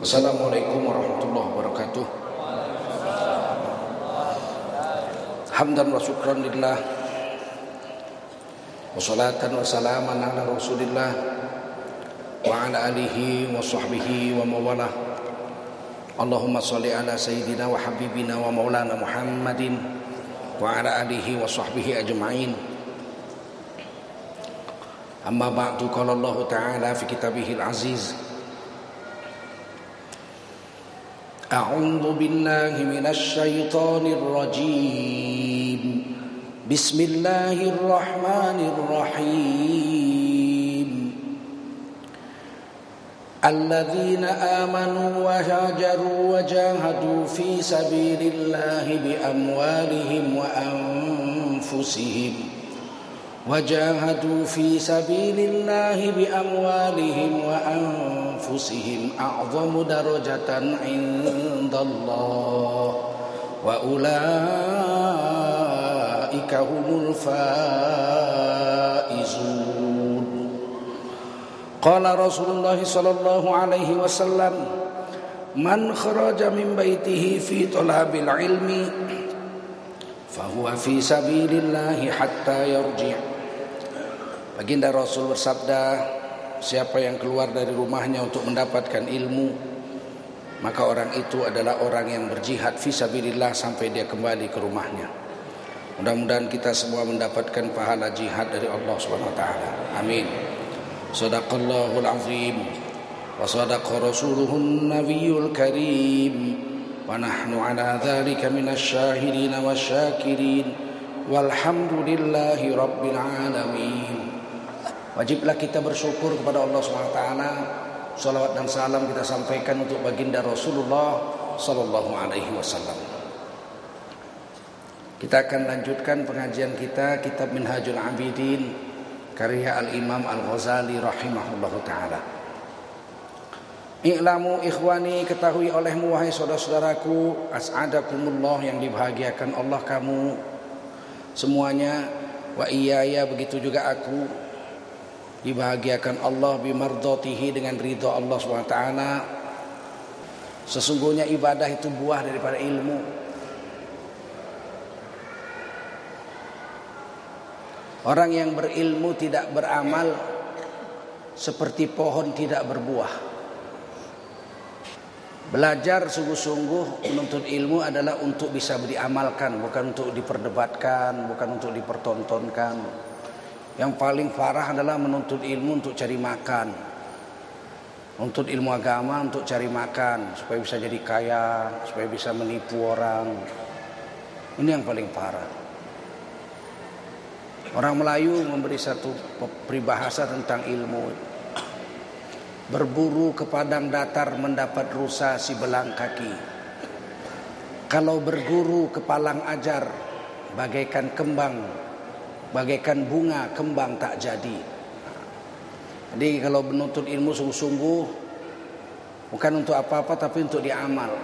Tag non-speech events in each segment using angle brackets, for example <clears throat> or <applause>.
Assalamualaikum warahmatullahi wabarakatuh. Hamdan wa syukran lillah. Wa salatan wa salaman ala rasulillah. Wa ala alihi wa sahbihi wa mawalah Allahumma salli ala sayyidina wa habibina wa maulana Muhammadin Wa ala alihi wa sahbihi ajma'in. Amma ba'du qala Ta'ala fi kitabihil aziz أعوذ بالله من الشيطان الرجيم. بسم الله الرحمن الرحيم. الذين آمنوا وهاجروا وجاهدوا في سبيل الله بأموالهم وأنفسهم وجاهدوا في سبيل الله بأموالهم وأنفسهم أعظم درجة عند الله وأولئك هم الفائزون. قال رسول الله صلى الله عليه وسلم من خرج من بيته في طلب العلم fahuwa fi sabilillahi hatta yarji' Baginda Rasul bersabda siapa yang keluar dari rumahnya untuk mendapatkan ilmu maka orang itu adalah orang yang berjihad fisabilillah sampai dia kembali ke rumahnya. Mudah-mudahan kita semua mendapatkan pahala jihad dari Allah Subhanahu wa taala. Amin. Sadaqallahul azim wa sadaqa rasuluhun nabiyyul karim wa nahnu ala dhalika minasy syahidin wasyakirin walhamdulillahi rabbil alamin. Wajiblah kita bersyukur kepada Allah SWT Salawat dan salam kita sampaikan untuk baginda Rasulullah Sallallahu Alaihi Wasallam. Kita akan lanjutkan pengajian kita Kitab Minhajul Abidin Karya Al-Imam Al-Ghazali Rahimahullah Ta'ala. I'lamu ikhwani ketahui olehmu wahai saudara-saudaraku as'adakumullah yang dibahagiakan Allah kamu. Semuanya wa iyaya begitu juga aku dibahagiakan Allah bimardatihi dengan ridha Allah SWT. Sesungguhnya ibadah itu buah daripada ilmu. Orang yang berilmu tidak beramal seperti pohon tidak berbuah. Belajar sungguh-sungguh menuntut ilmu adalah untuk bisa diamalkan, bukan untuk diperdebatkan, bukan untuk dipertontonkan. Yang paling parah adalah menuntut ilmu untuk cari makan. Untuk ilmu agama untuk cari makan, supaya bisa jadi kaya, supaya bisa menipu orang. Ini yang paling parah. Orang Melayu memberi satu peribahasa tentang ilmu berburu ke padang datar mendapat rusa si belang kaki. Kalau berguru ke palang ajar bagaikan kembang, bagaikan bunga kembang tak jadi. Jadi kalau menuntut ilmu sungguh-sungguh bukan untuk apa-apa tapi untuk diamal.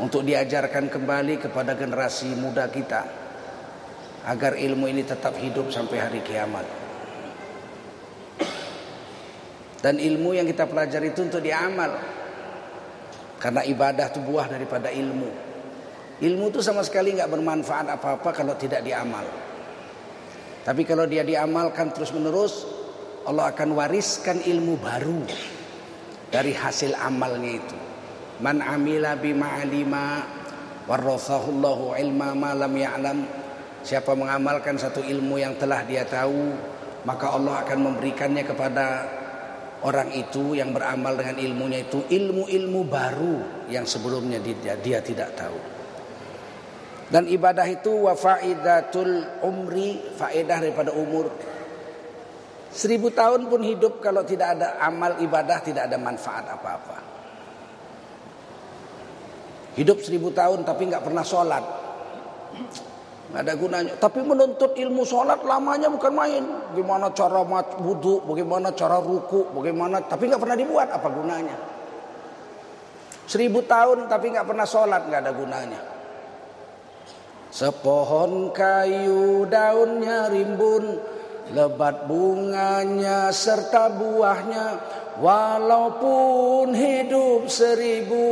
Untuk diajarkan kembali kepada generasi muda kita agar ilmu ini tetap hidup sampai hari kiamat. Dan ilmu yang kita pelajari itu untuk diamal. Karena ibadah itu buah daripada ilmu. Ilmu itu sama sekali nggak bermanfaat apa-apa kalau tidak diamal. Tapi kalau dia diamalkan terus menerus, Allah akan wariskan ilmu baru dari hasil amalnya itu. Man amila bima alima warasahullahu ilma ma lam ya'lam. Siapa mengamalkan satu ilmu yang telah dia tahu, maka Allah akan memberikannya kepada orang itu yang beramal dengan ilmunya itu ilmu-ilmu baru yang sebelumnya dia, dia tidak tahu. Dan ibadah itu wa faidatul umri, faedah daripada umur. Seribu tahun pun hidup kalau tidak ada amal ibadah tidak ada manfaat apa-apa. Hidup seribu tahun tapi nggak pernah sholat. Nggak ada gunanya. Tapi menuntut ilmu sholat lamanya bukan main. Bagaimana cara wudhu, bagaimana cara ruku, bagaimana. Tapi nggak pernah dibuat. Apa gunanya? Seribu tahun tapi nggak pernah sholat nggak ada gunanya. Sepohon kayu daunnya rimbun, lebat bunganya serta buahnya Walaupun hidup seribu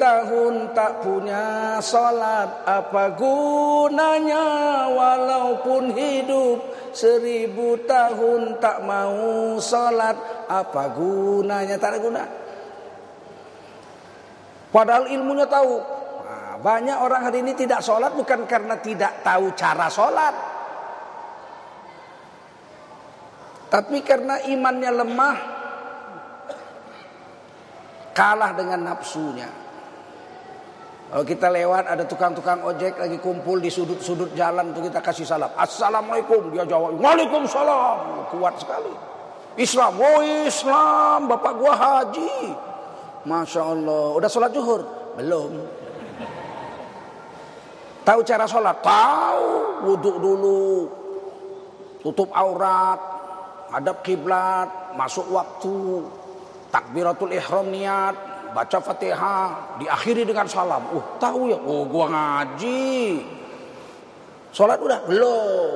tahun tak punya solat Apa gunanya walaupun hidup seribu tahun tak mau solat Apa gunanya? Tak ada guna. Padahal ilmunya tahu Banyak orang hari ini tidak solat bukan karena tidak tahu cara solat Tapi karena imannya lemah kalah dengan nafsunya. Kalau kita lewat ada tukang-tukang ojek lagi kumpul di sudut-sudut jalan tuh kita kasih salam. Assalamualaikum. Dia jawab, Waalaikumsalam. Kuat sekali. Islam, oh Islam, bapak gua haji. Masya Allah. Udah sholat zuhur? Belum. Tahu cara sholat? Tahu. Wudhu dulu. Tutup aurat. Hadap kiblat. Masuk waktu takbiratul ihram niat, baca Fatihah, diakhiri dengan salam. Oh, tahu ya? Oh, gua ngaji. Salat udah? Belum.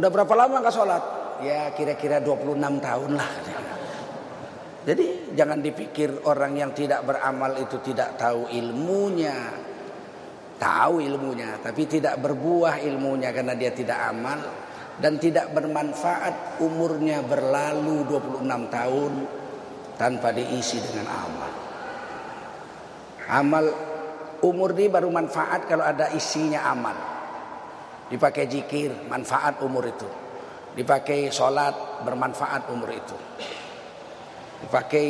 Udah berapa lama enggak salat? Ya, kira-kira 26 tahun lah. Jadi jangan dipikir orang yang tidak beramal itu tidak tahu ilmunya. Tahu ilmunya, tapi tidak berbuah ilmunya karena dia tidak amal dan tidak bermanfaat umurnya berlalu 26 tahun tanpa diisi dengan amal. Amal umur ini baru manfaat kalau ada isinya amal. Dipakai jikir, manfaat umur itu. Dipakai sholat, bermanfaat umur itu. Dipakai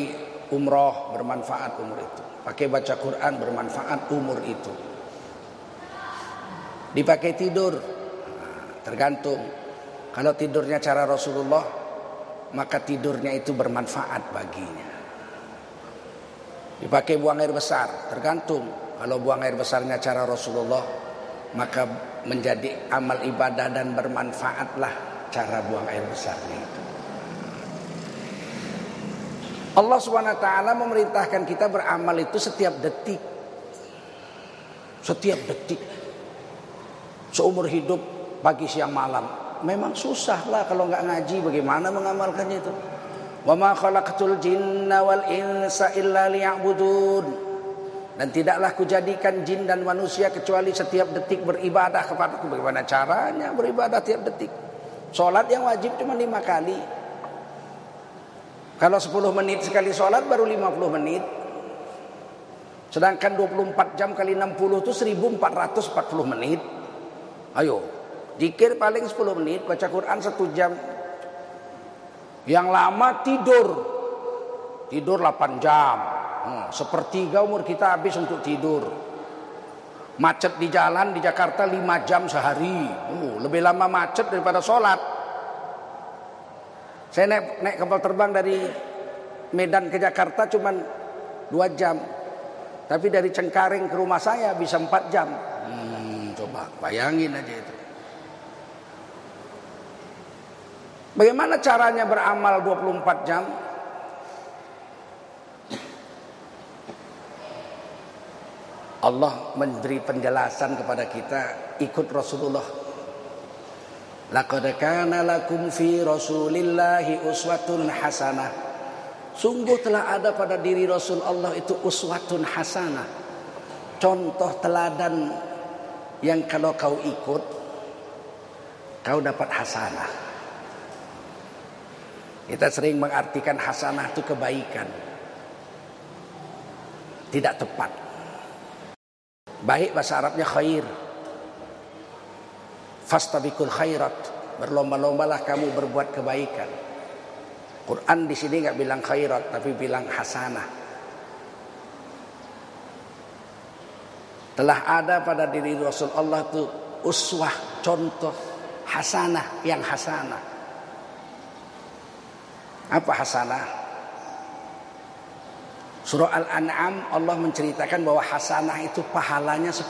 umroh, bermanfaat umur itu. Pakai baca Quran, bermanfaat umur itu. Dipakai tidur, tergantung. Kalau tidurnya cara Rasulullah, maka tidurnya itu bermanfaat baginya. Dipakai buang air besar, tergantung. Kalau buang air besarnya cara Rasulullah, maka menjadi amal ibadah dan bermanfaatlah cara buang air besarnya itu. Allah SWT memerintahkan kita beramal itu setiap detik. Setiap detik. Seumur hidup pagi siang malam memang susah lah kalau nggak ngaji bagaimana mengamalkannya itu. Wa ma khalaqtul jinna wal insa illa liya'budun. Dan tidaklah kujadikan jin dan manusia kecuali setiap detik beribadah kepadaku. Bagaimana caranya beribadah tiap detik? Sholat yang wajib cuma lima kali. Kalau 10 menit sekali sholat baru 50 menit. Sedangkan 24 jam kali 60 itu 1440 menit. Ayo, Dikir paling 10 menit, baca Quran satu jam. Yang lama tidur. Tidur 8 jam. Hmm, sepertiga umur kita habis untuk tidur. Macet di jalan di Jakarta 5 jam sehari. Uh, lebih lama macet daripada sholat. Saya naik, naik kapal terbang dari Medan ke Jakarta cuma 2 jam. Tapi dari Cengkareng ke rumah saya bisa 4 jam. Coba bayangin aja itu. Bagaimana caranya beramal 24 jam? Allah memberi penjelasan kepada kita ikut Rasulullah. Laqad kana lakum fi Rasulillahi uswatun hasanah. Sungguh telah ada pada diri Rasul Allah itu uswatun hasanah. Contoh teladan yang kalau kau ikut kau dapat hasanah. Kita sering mengartikan hasanah itu kebaikan. Tidak tepat. Baik bahasa Arabnya khair. Fastabikul khairat. Berlomba-lombalah kamu berbuat kebaikan. Quran di sini nggak bilang khairat tapi bilang hasanah. Telah ada pada diri Rasul Allah itu uswah contoh hasanah yang hasanah. Apa hasanah? Surah Al-An'am Allah menceritakan bahwa hasanah itu pahalanya 10.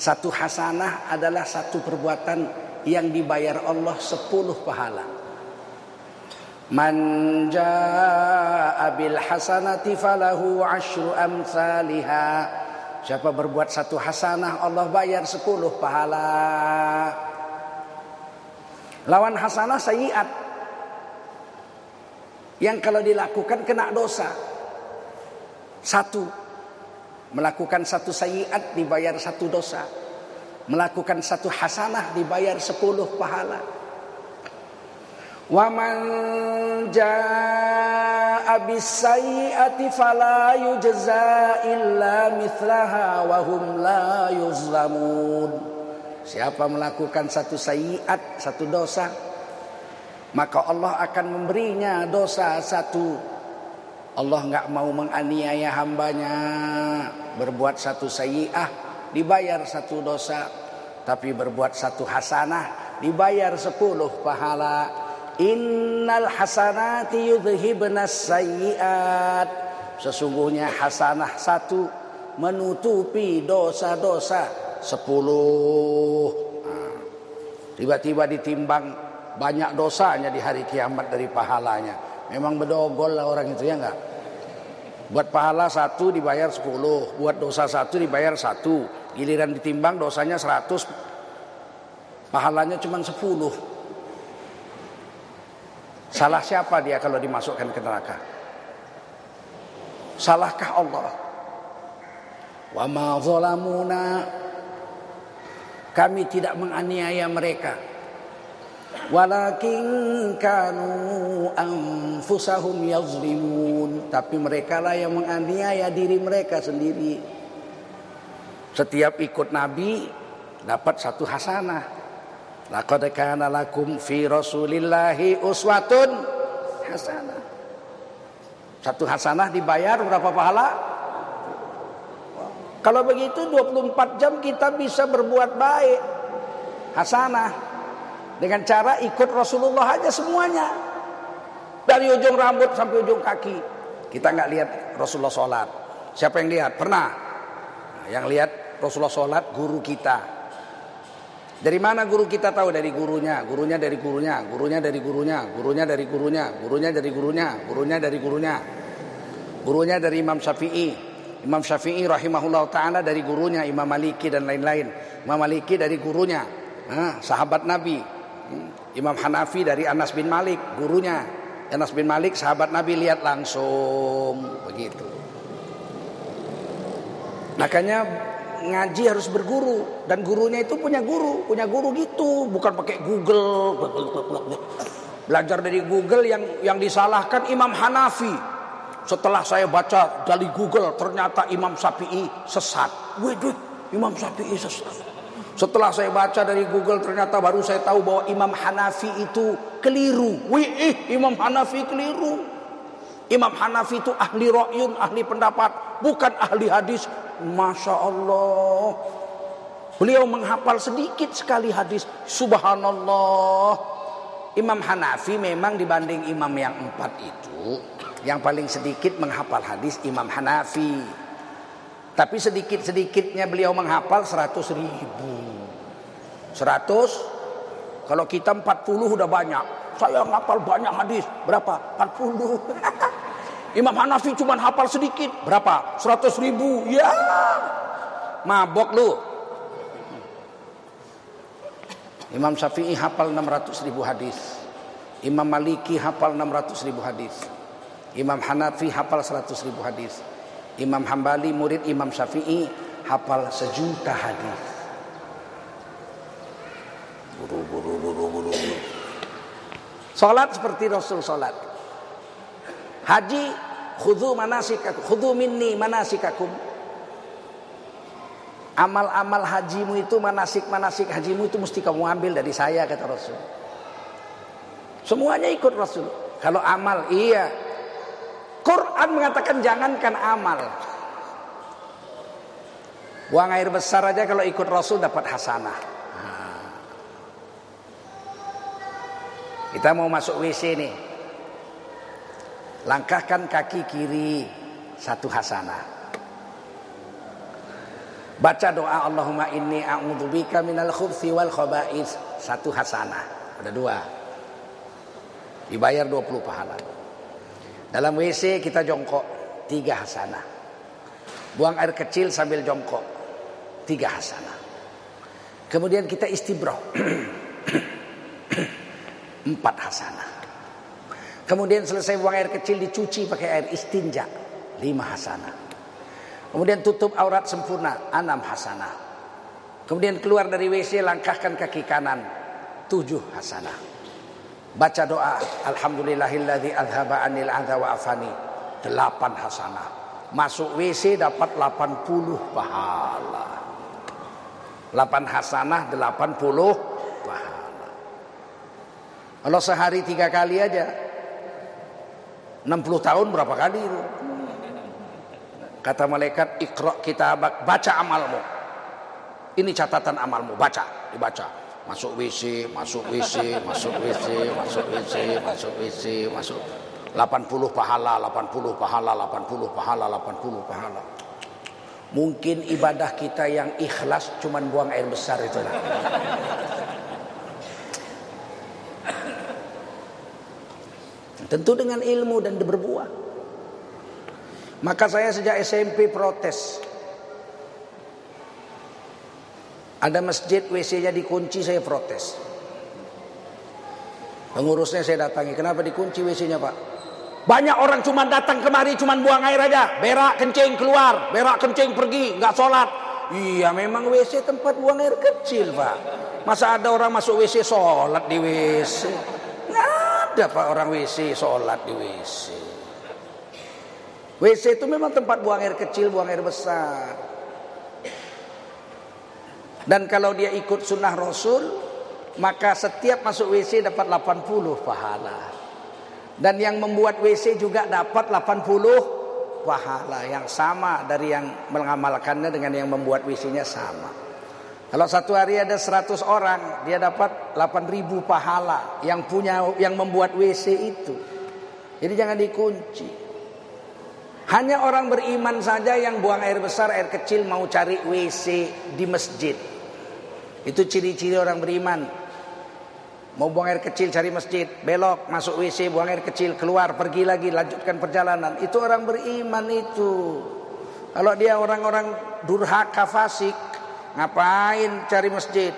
Satu hasanah adalah satu perbuatan yang dibayar Allah 10 pahala. Man jaa bil hasanati falahu asyru amsalha. Siapa berbuat satu hasanah Allah bayar 10 pahala. Lawan hasanah sayiat Yang kalau dilakukan kena dosa. Satu, melakukan satu sayiat dibayar satu dosa. Melakukan satu hasanah dibayar sepuluh pahala. Wa man jaa bis-sayyi'ati fala yujza illa mithlaha wa hum la. Siapa melakukan satu sayiat, satu dosa, maka Allah akan memberinya dosa satu. Allah nggak mau menganiaya hambanya berbuat satu sayi'ah dibayar satu dosa, tapi berbuat satu hasanah dibayar sepuluh pahala. Innal hasanati yudhibnas sayyiat. Sesungguhnya hasanah satu menutupi dosa-dosa sepuluh. Nah, tiba-tiba ditimbang banyak dosanya di hari kiamat dari pahalanya. Memang bedogol lah orang itu ya enggak? Buat pahala satu dibayar sepuluh, buat dosa satu dibayar satu. Giliran ditimbang dosanya seratus, pahalanya cuma sepuluh. Salah siapa dia kalau dimasukkan ke neraka? Salahkah Allah? Wa ma zalamuna kami tidak menganiaya mereka. Walakin kanu anfusahum yazlimun. Tapi mereka lah yang menganiaya diri mereka sendiri. Setiap ikut Nabi dapat satu hasanah. Laqad kana lakum fi Rasulillahi uswatun hasanah. Satu hasanah dibayar berapa pahala? Kalau begitu 24 jam kita bisa berbuat baik. Hasanah. Dengan cara ikut Rasulullah aja semuanya. Dari ujung rambut sampai ujung kaki. Kita nggak lihat Rasulullah sholat. Siapa yang lihat? Pernah. Nah, yang lihat Rasulullah sholat guru kita. Dari mana guru kita tahu dari gurunya, gurunya dari gurunya, gurunya dari gurunya, gurunya dari gurunya, gurunya dari gurunya, gurunya dari gurunya. Gurunya dari Imam Syafi'i. Imam Syafi'i rahimahullah taala dari gurunya Imam Maliki dan lain-lain. Imam Maliki dari gurunya, nah, sahabat Nabi. Hmm. Imam Hanafi dari Anas bin Malik, gurunya. Anas bin Malik sahabat Nabi lihat langsung begitu. Makanya ngaji harus berguru dan gurunya itu punya guru, punya guru gitu, bukan pakai Google. Belajar dari Google yang yang disalahkan Imam Hanafi. Setelah saya baca dari Google ternyata Imam Syafi'i sesat. Waduh, Imam Syafi'i sesat. Setelah saya baca dari Google ternyata baru saya tahu bahwa Imam Hanafi itu keliru. Wih, Imam Hanafi keliru. Imam Hanafi itu ahli ro'yun, ahli pendapat, bukan ahli hadis, Masya Allah. Beliau menghafal sedikit sekali hadis. Subhanallah. Imam Hanafi memang dibanding imam yang empat itu. Yang paling sedikit menghafal hadis Imam Hanafi. Tapi sedikit-sedikitnya beliau menghafal seratus ribu. Seratus. Kalau kita empat puluh udah banyak. Saya menghafal banyak hadis. Berapa? Empat puluh. <laughs> Imam Hanafi cuma hafal sedikit. Berapa? 100 ribu. Ya. Mabok lu. Imam Syafi'i hafal 600 ribu hadis. Imam Maliki hafal 600 ribu hadis. Imam Hanafi hafal 100 ribu hadis. Imam Hambali murid Imam Syafi'i hafal sejuta hadis. Buru buru buru buru. Salat seperti Rasul salat. Haji khudhu manasikakum, khudhu minni manasikakum. Amal-amal hajimu itu manasik-manasik hajimu itu mesti kamu ambil dari saya kata Rasul. Semuanya ikut Rasul. Kalau amal iya. Quran mengatakan jangankan amal. Buang air besar aja kalau ikut Rasul dapat hasanah. Kita mau masuk WC nih. Langkahkan kaki kiri satu hasanah. Baca doa Allahumma inni a'udzubika minal khubthi wal khaba'is satu hasanah. Ada dua. Dibayar 20 pahala. Dalam WC kita jongkok tiga hasanah. Buang air kecil sambil jongkok tiga hasanah. Kemudian kita istibroh <clears throat> empat hasanah. Kemudian selesai buang air kecil dicuci pakai air istinja. Lima hasanah. Kemudian tutup aurat sempurna. Enam hasanah. Kemudian keluar dari WC langkahkan kaki kanan. Tujuh hasanah. Baca doa. Alhamdulillahilladzi adhaba anil adha wa afani. Delapan hasanah. Masuk WC dapat 80 pahala. 8 hasanah 80 pahala. Kalau sehari tiga kali aja 60 tahun berapa kali itu? Kata malaikat, "Iqra kitabak, baca amalmu." Ini catatan amalmu, baca, dibaca. Masuk WC, masuk WC, masuk WC, masuk WC, masuk WC, masuk 80 pahala, 80 pahala, 80 pahala, 80 pahala. Mungkin ibadah kita yang ikhlas cuman buang air besar itu. Tentu dengan ilmu dan berbuah. Maka saya sejak SMP protes. Ada masjid WC-nya dikunci saya protes. Pengurusnya saya datangi, kenapa dikunci WC-nya pak? Banyak orang cuma datang kemari cuma buang air aja, berak kencing keluar, berak kencing pergi, nggak sholat. Iya memang WC tempat buang air kecil pak. Masa ada orang masuk WC sholat di WC? Ada pak orang WC sholat di WC. WC itu memang tempat buang air kecil, buang air besar. Dan kalau dia ikut sunnah Rasul, maka setiap masuk WC dapat 80 pahala. Dan yang membuat WC juga dapat 80 pahala yang sama dari yang mengamalkannya dengan yang membuat WC-nya sama. Kalau satu hari ada 100 orang, dia dapat 8000 pahala yang punya yang membuat WC itu. Jadi jangan dikunci. Hanya orang beriman saja yang buang air besar, air kecil mau cari WC di masjid. Itu ciri-ciri orang beriman. Mau buang air kecil cari masjid, belok masuk WC, buang air kecil, keluar, pergi lagi, lanjutkan perjalanan. Itu orang beriman itu. Kalau dia orang-orang durhaka fasik, Ngapain cari masjid?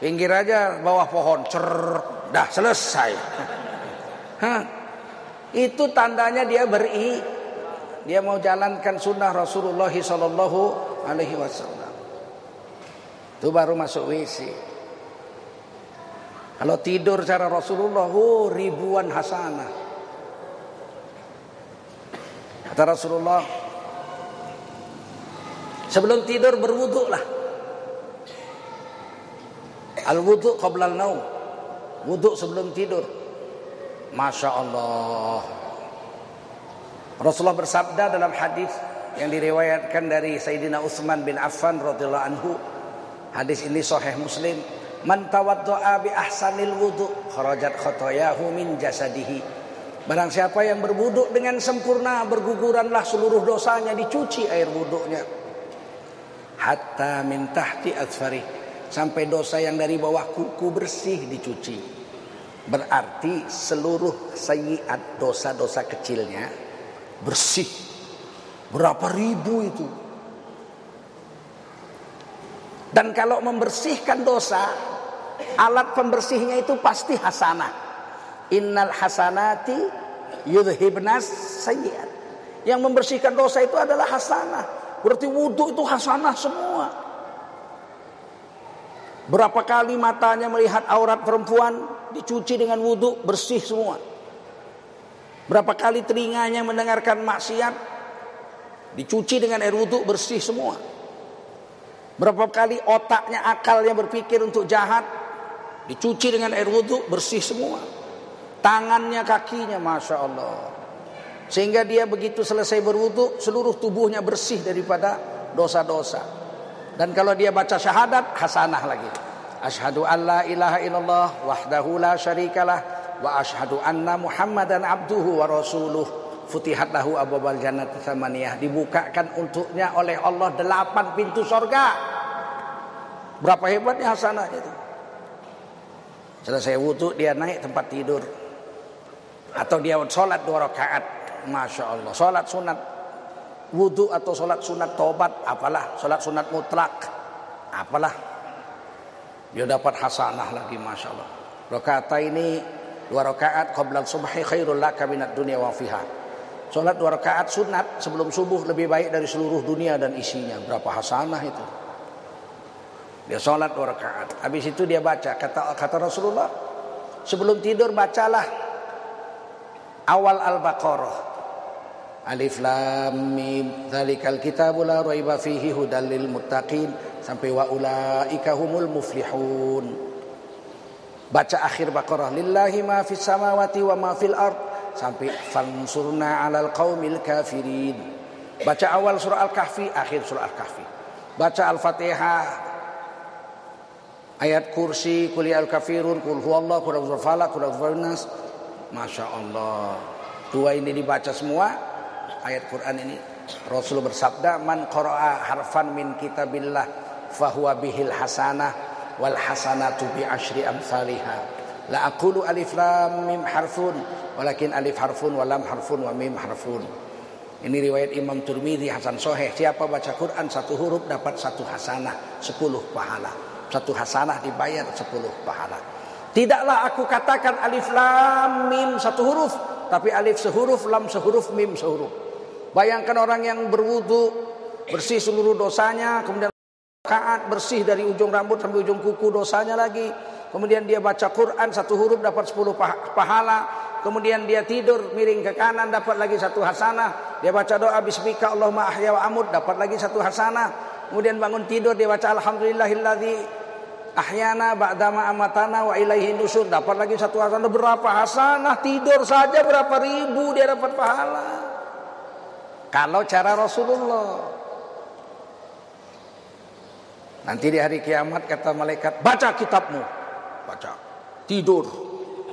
Pinggir aja bawah pohon, cer, dah selesai. <laughs> Hah. Itu tandanya dia beri, dia mau jalankan sunnah Rasulullah Sallallahu Alaihi Wasallam. Itu baru masuk WC. Kalau tidur cara Rasulullah, oh, ribuan hasanah. Kata Rasulullah, sebelum tidur berwuduk lah. Al-wudu qabla al-naum. Wudu sebelum tidur. Masya Allah. Rasulullah bersabda dalam hadis yang diriwayatkan dari Sayyidina Utsman bin Affan radhiyallahu anhu. Hadis ini sahih Muslim. Man tawaddoa bi ahsanil wudu kharajat khotoyahu min jasadihi. Barang siapa yang berwuduk dengan sempurna berguguranlah seluruh dosanya dicuci air wuduknya. Hatta min tahti azfarih sampai dosa yang dari bawah kuku bersih dicuci. Berarti seluruh sayiat dosa-dosa kecilnya bersih. Berapa ribu itu? Dan kalau membersihkan dosa, alat pembersihnya itu pasti hasanah. Innal hasanati yudhibnas sayiat. Yang membersihkan dosa itu adalah hasanah. Berarti wudhu itu hasanah semua. Berapa kali matanya melihat aurat perempuan dicuci dengan wudhu bersih semua. Berapa kali telinganya mendengarkan maksiat dicuci dengan air wudhu bersih semua. Berapa kali otaknya akalnya berpikir untuk jahat dicuci dengan air wudhu bersih semua. Tangannya kakinya masya Allah. Sehingga dia begitu selesai berwudhu seluruh tubuhnya bersih daripada dosa-dosa. Dan kalau dia baca syahadat hasanah lagi. Ashadu an la ilaha illallah wahdahu la syarikalah wa ashadu anna Muhammadan abduhu wa rasuluh. Futihat lahu abwabal jannati samaniyah. Dibukakan untuknya oleh Allah delapan pintu sorga. Berapa hebatnya hasanah itu. Selesai wudhu dia naik tempat tidur. Atau dia sholat dua rakaat. Masya Allah. Sholat sunat wudhu atau sholat sunat tobat apalah sholat sunat mutlak apalah dia dapat hasanah lagi masya Allah kata ini Dua rakaat qabla subhi khairul laka minad dunya wa fiha. Salat dua rakaat sunat sebelum subuh lebih baik dari seluruh dunia dan isinya. Berapa hasanah itu? Dia salat dua rakaat. Habis itu dia baca kata kata Rasulullah, sebelum tidur bacalah awal Al-Baqarah. Alif lam mim dzalikal kitabu la raiba fihi hudal lil muttaqin sampai wa ulaika humul muflihun. Baca akhir Baqarah lillahi ma fis samawati wa ma fil ard sampai fansurna 'alal qaumil kafirin. Baca awal surah Al-Kahfi, akhir surah Al-Kahfi. Baca Al-Fatihah ayat kursi, kul ya al-kafirun, kul huwallahu, kul falaq, kul nas. Masya Allah. Dua ini dibaca semua ayat Quran ini. Rasul bersabda, "Man qara'a harfan min kitabillah fahuwa bihil hasanah wal hasanatu bi asyri amsalha la aqulu alif lam mim harfun walakin alif harfun wa lam harfun wa mim harfun. Ini riwayat Imam Turmidi Hasan Soheh siapa baca Quran satu huruf dapat satu hasanah sepuluh pahala. Satu hasanah dibayar sepuluh pahala. Tidaklah aku katakan alif lam mim satu huruf tapi alif sehuruf lam sehuruf mim sehuruf bayangkan orang yang berwudu bersih seluruh dosanya kemudian Kaat bersih dari ujung rambut sampai ujung kuku dosanya lagi. Kemudian dia baca Quran satu huruf dapat sepuluh pahala. Kemudian dia tidur miring ke kanan dapat lagi satu hasanah. Dia baca doa bismika Allahumma ahya wa dapat lagi satu hasanah. Kemudian bangun tidur dia baca alhamdulillahilladzi ahyana ba'dama amatana wa ilaihi nusur dapat lagi satu hasanah berapa hasanah tidur saja berapa ribu dia dapat pahala. Kalau cara Rasulullah Nanti di hari kiamat kata malaikat, baca kitabmu. Baca. Tidur.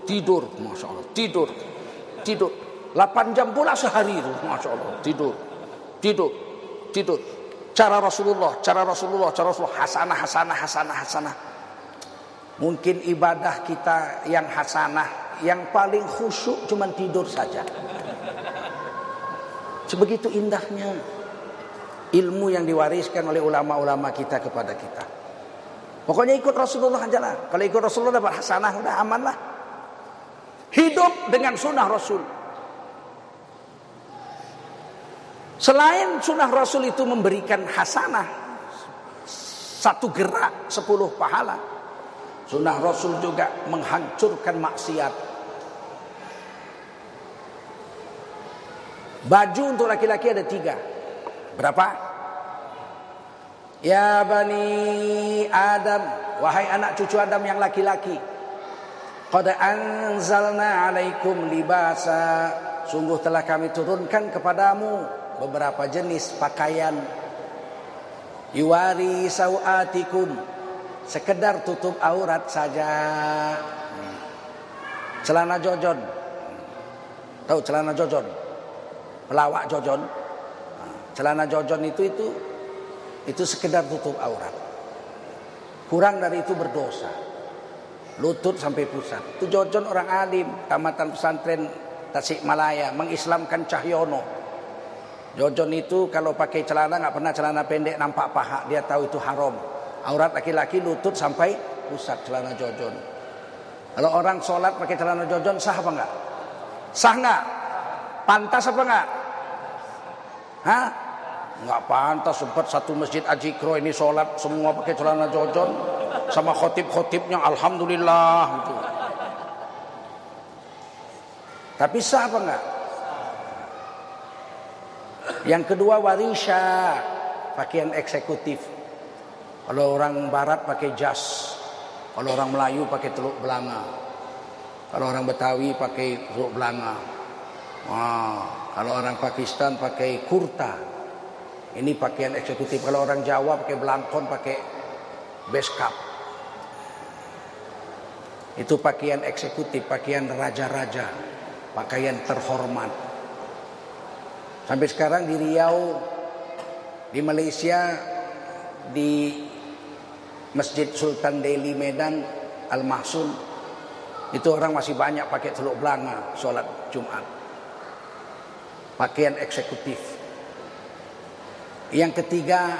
Tidur. Masya Allah. Tidur. Tidur. 8 jam pula sehari itu. Masya Allah. Tidur. Tidur. Tidur. Cara Rasulullah. Cara Rasulullah. Cara Rasulullah. Hasanah, hasanah, hasanah, hasanah. Mungkin ibadah kita yang hasanah. Yang paling khusyuk cuma tidur saja. Sebegitu indahnya ilmu yang diwariskan oleh ulama-ulama kita kepada kita. Pokoknya ikut Rasulullah aja lah. Kalau ikut Rasulullah dapat hasanah udah aman lah. Hidup dengan sunnah Rasul. Selain sunnah Rasul itu memberikan hasanah satu gerak sepuluh pahala. Sunnah Rasul juga menghancurkan maksiat. Baju untuk laki-laki ada tiga. Berapa? Ya bani Adam, wahai anak cucu Adam yang laki-laki. Qad anzalna alaikum libasa. Sungguh telah kami turunkan kepadamu beberapa jenis pakaian. Yuwari sawatikum. Sekedar tutup aurat saja. Celana jojon. Tahu celana jojon? Pelawak jojon. Celana jojon itu itu itu sekedar tutup aurat. Kurang dari itu berdosa. Lutut sampai pusat. Itu jojon orang alim, tamatan pesantren Tasikmalaya mengislamkan Cahyono. Jojon itu kalau pakai celana nggak pernah celana pendek nampak paha, dia tahu itu haram. Aurat laki-laki lutut sampai pusat celana jojon. Kalau orang sholat pakai celana jojon sah apa enggak? Sah enggak? Pantas apa enggak? Hah? nggak pantas sempat satu masjid Ajikro ini sholat semua pakai celana jojon sama khotib-khotibnya alhamdulillah gitu. Tapi sah apa enggak? Yang kedua warisha, pakaian eksekutif. Kalau orang barat pakai jas, kalau orang Melayu pakai teluk belanga. Kalau orang Betawi pakai teluk belanga. Wah, kalau orang Pakistan pakai kurta. Ini pakaian eksekutif. Kalau orang Jawa pakai belangkon, pakai beskap. Itu pakaian eksekutif, pakaian raja-raja, pakaian terhormat. Sampai sekarang di Riau, di Malaysia, di Masjid Sultan Delhi Medan, Al-Mahsun, itu orang masih banyak pakai teluk belanga sholat Jumat. Pakaian eksekutif. Yang ketiga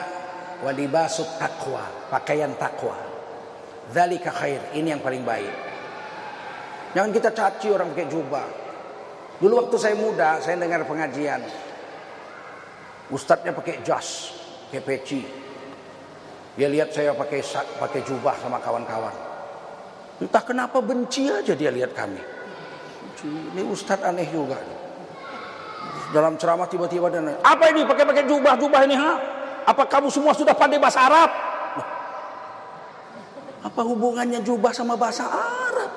walibasut takwa, pakaian takwa. Zalika khair, ini yang paling baik. Jangan kita caci orang pakai jubah. Dulu waktu saya muda, saya dengar pengajian. Ustadznya pakai jas, pakai. Dia lihat saya pakai pakai jubah sama kawan-kawan. Entah kenapa benci aja dia lihat kami. Ini ustadz aneh juga. Dalam ceramah tiba-tiba dan apa ini pakai-pakai jubah-jubah ini ha? Apa kamu semua sudah pandai bahasa Arab? Apa hubungannya jubah sama bahasa Arab?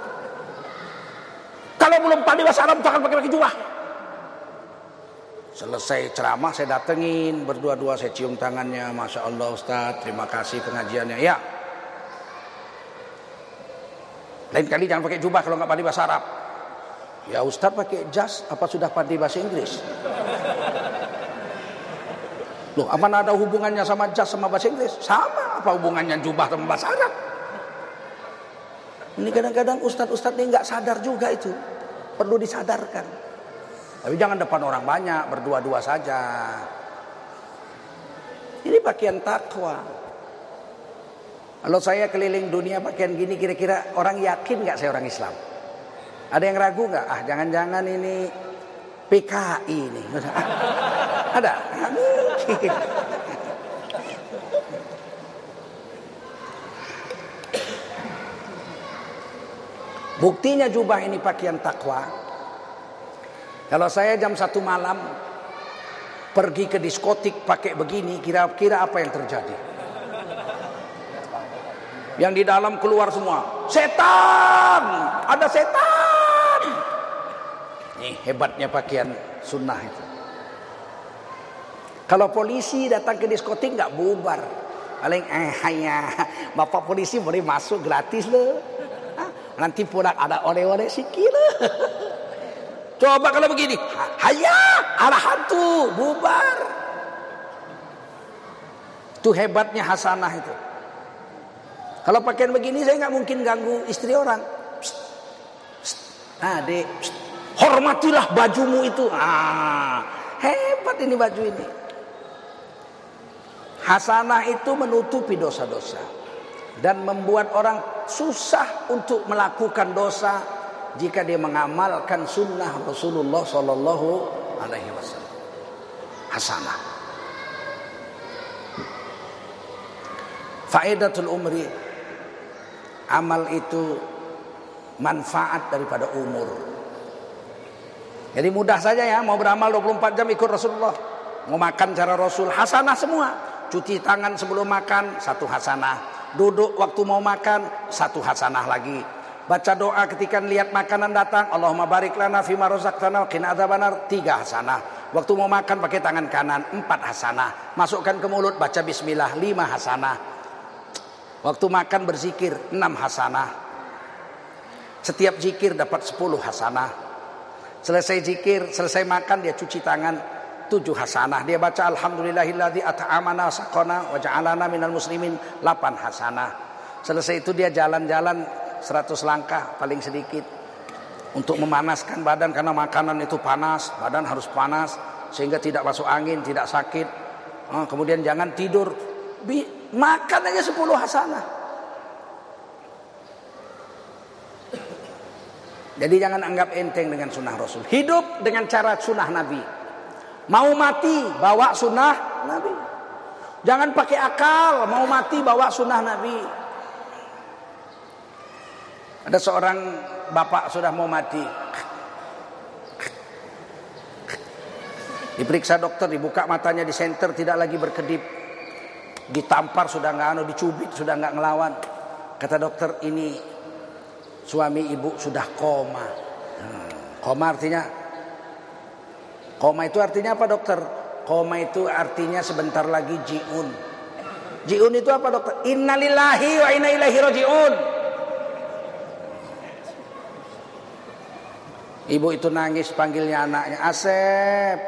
Kalau belum pandai bahasa Arab jangan pakai-pakai jubah. Selesai ceramah saya datengin berdua-dua saya cium tangannya, masya Allah Ustaz, terima kasih pengajiannya. Ya. Lain kali jangan pakai jubah kalau nggak pandai bahasa Arab. Ya Ustaz pakai jas, apa sudah pandai bahasa Inggris? Loh, apa ada hubungannya sama jas sama bahasa Inggris? Sama, apa hubungannya jubah sama bahasa Arab? Ini kadang-kadang ustadz-ustadz ini nggak sadar juga itu. Perlu disadarkan. Tapi jangan depan orang banyak, berdua-dua saja. Ini pakaian takwa. Kalau saya keliling dunia pakaian gini kira-kira orang yakin nggak saya orang Islam? Ada yang ragu nggak? Ah jangan-jangan ini PKI ini. <laughs> Ada? <laughs> Buktinya jubah ini pakaian takwa. Kalau saya jam satu malam pergi ke diskotik pakai begini, kira-kira apa yang terjadi? Yang di dalam keluar semua, setan, ada setan. Ini hebatnya pakaian sunnah itu. Kalau polisi datang ke diskotik nggak bubar, paling eh hanya bapak polisi boleh masuk gratis loh. Nanti pulang ada oleh-oleh sikit. <laughs> Coba kalau begini. Haya, ada hantu, bubar. Itu hebatnya Hasanah itu. Kalau pakaian begini saya nggak mungkin ganggu istri orang. Psst, psst. Nah, dek, psst. Hormatilah bajumu itu. Ah, hebat ini baju ini. Hasanah itu menutupi dosa-dosa dan membuat orang susah untuk melakukan dosa jika dia mengamalkan sunnah Rasulullah Sallallahu Alaihi Wasallam. Hasanah. Faedatul umri amal itu manfaat daripada umur. Jadi mudah saja ya mau beramal 24 jam ikut Rasulullah. Mau makan cara Rasul hasanah semua. Cuci tangan sebelum makan satu hasanah Duduk waktu mau makan, satu hasanah lagi. Baca doa ketika lihat makanan datang, Allahumma barik lana fima razaqtana qina adzabannar, tiga hasanah. Waktu mau makan pakai tangan kanan, empat hasanah. Masukkan ke mulut baca bismillah, lima hasanah. Waktu makan berzikir, enam hasanah. Setiap zikir dapat sepuluh hasanah. Selesai zikir, selesai makan dia cuci tangan, tujuh hasanah. Dia baca alhamdulillahilladzi at'amana saqana wa ja'alana minal muslimin delapan hasanah. Selesai itu dia jalan-jalan 100 langkah paling sedikit untuk memanaskan badan karena makanan itu panas, badan harus panas sehingga tidak masuk angin, tidak sakit. Oh, kemudian jangan tidur, makan aja 10 hasanah. Jadi jangan anggap enteng dengan sunnah Rasul. Hidup dengan cara sunnah Nabi. Mau mati bawa sunnah Nabi. Jangan pakai akal, mau mati bawa sunnah Nabi. Ada seorang bapak sudah mau mati. Diperiksa dokter, dibuka matanya di center tidak lagi berkedip. Ditampar sudah nggak anu, dicubit sudah nggak ngelawan. Kata dokter ini suami ibu sudah koma. Koma artinya Koma itu artinya apa dokter? Koma itu artinya sebentar lagi jiun. Jiun itu apa dokter? Innalillahi wa inna ilaihi rajiun. Ibu itu nangis panggilnya anaknya. Asep,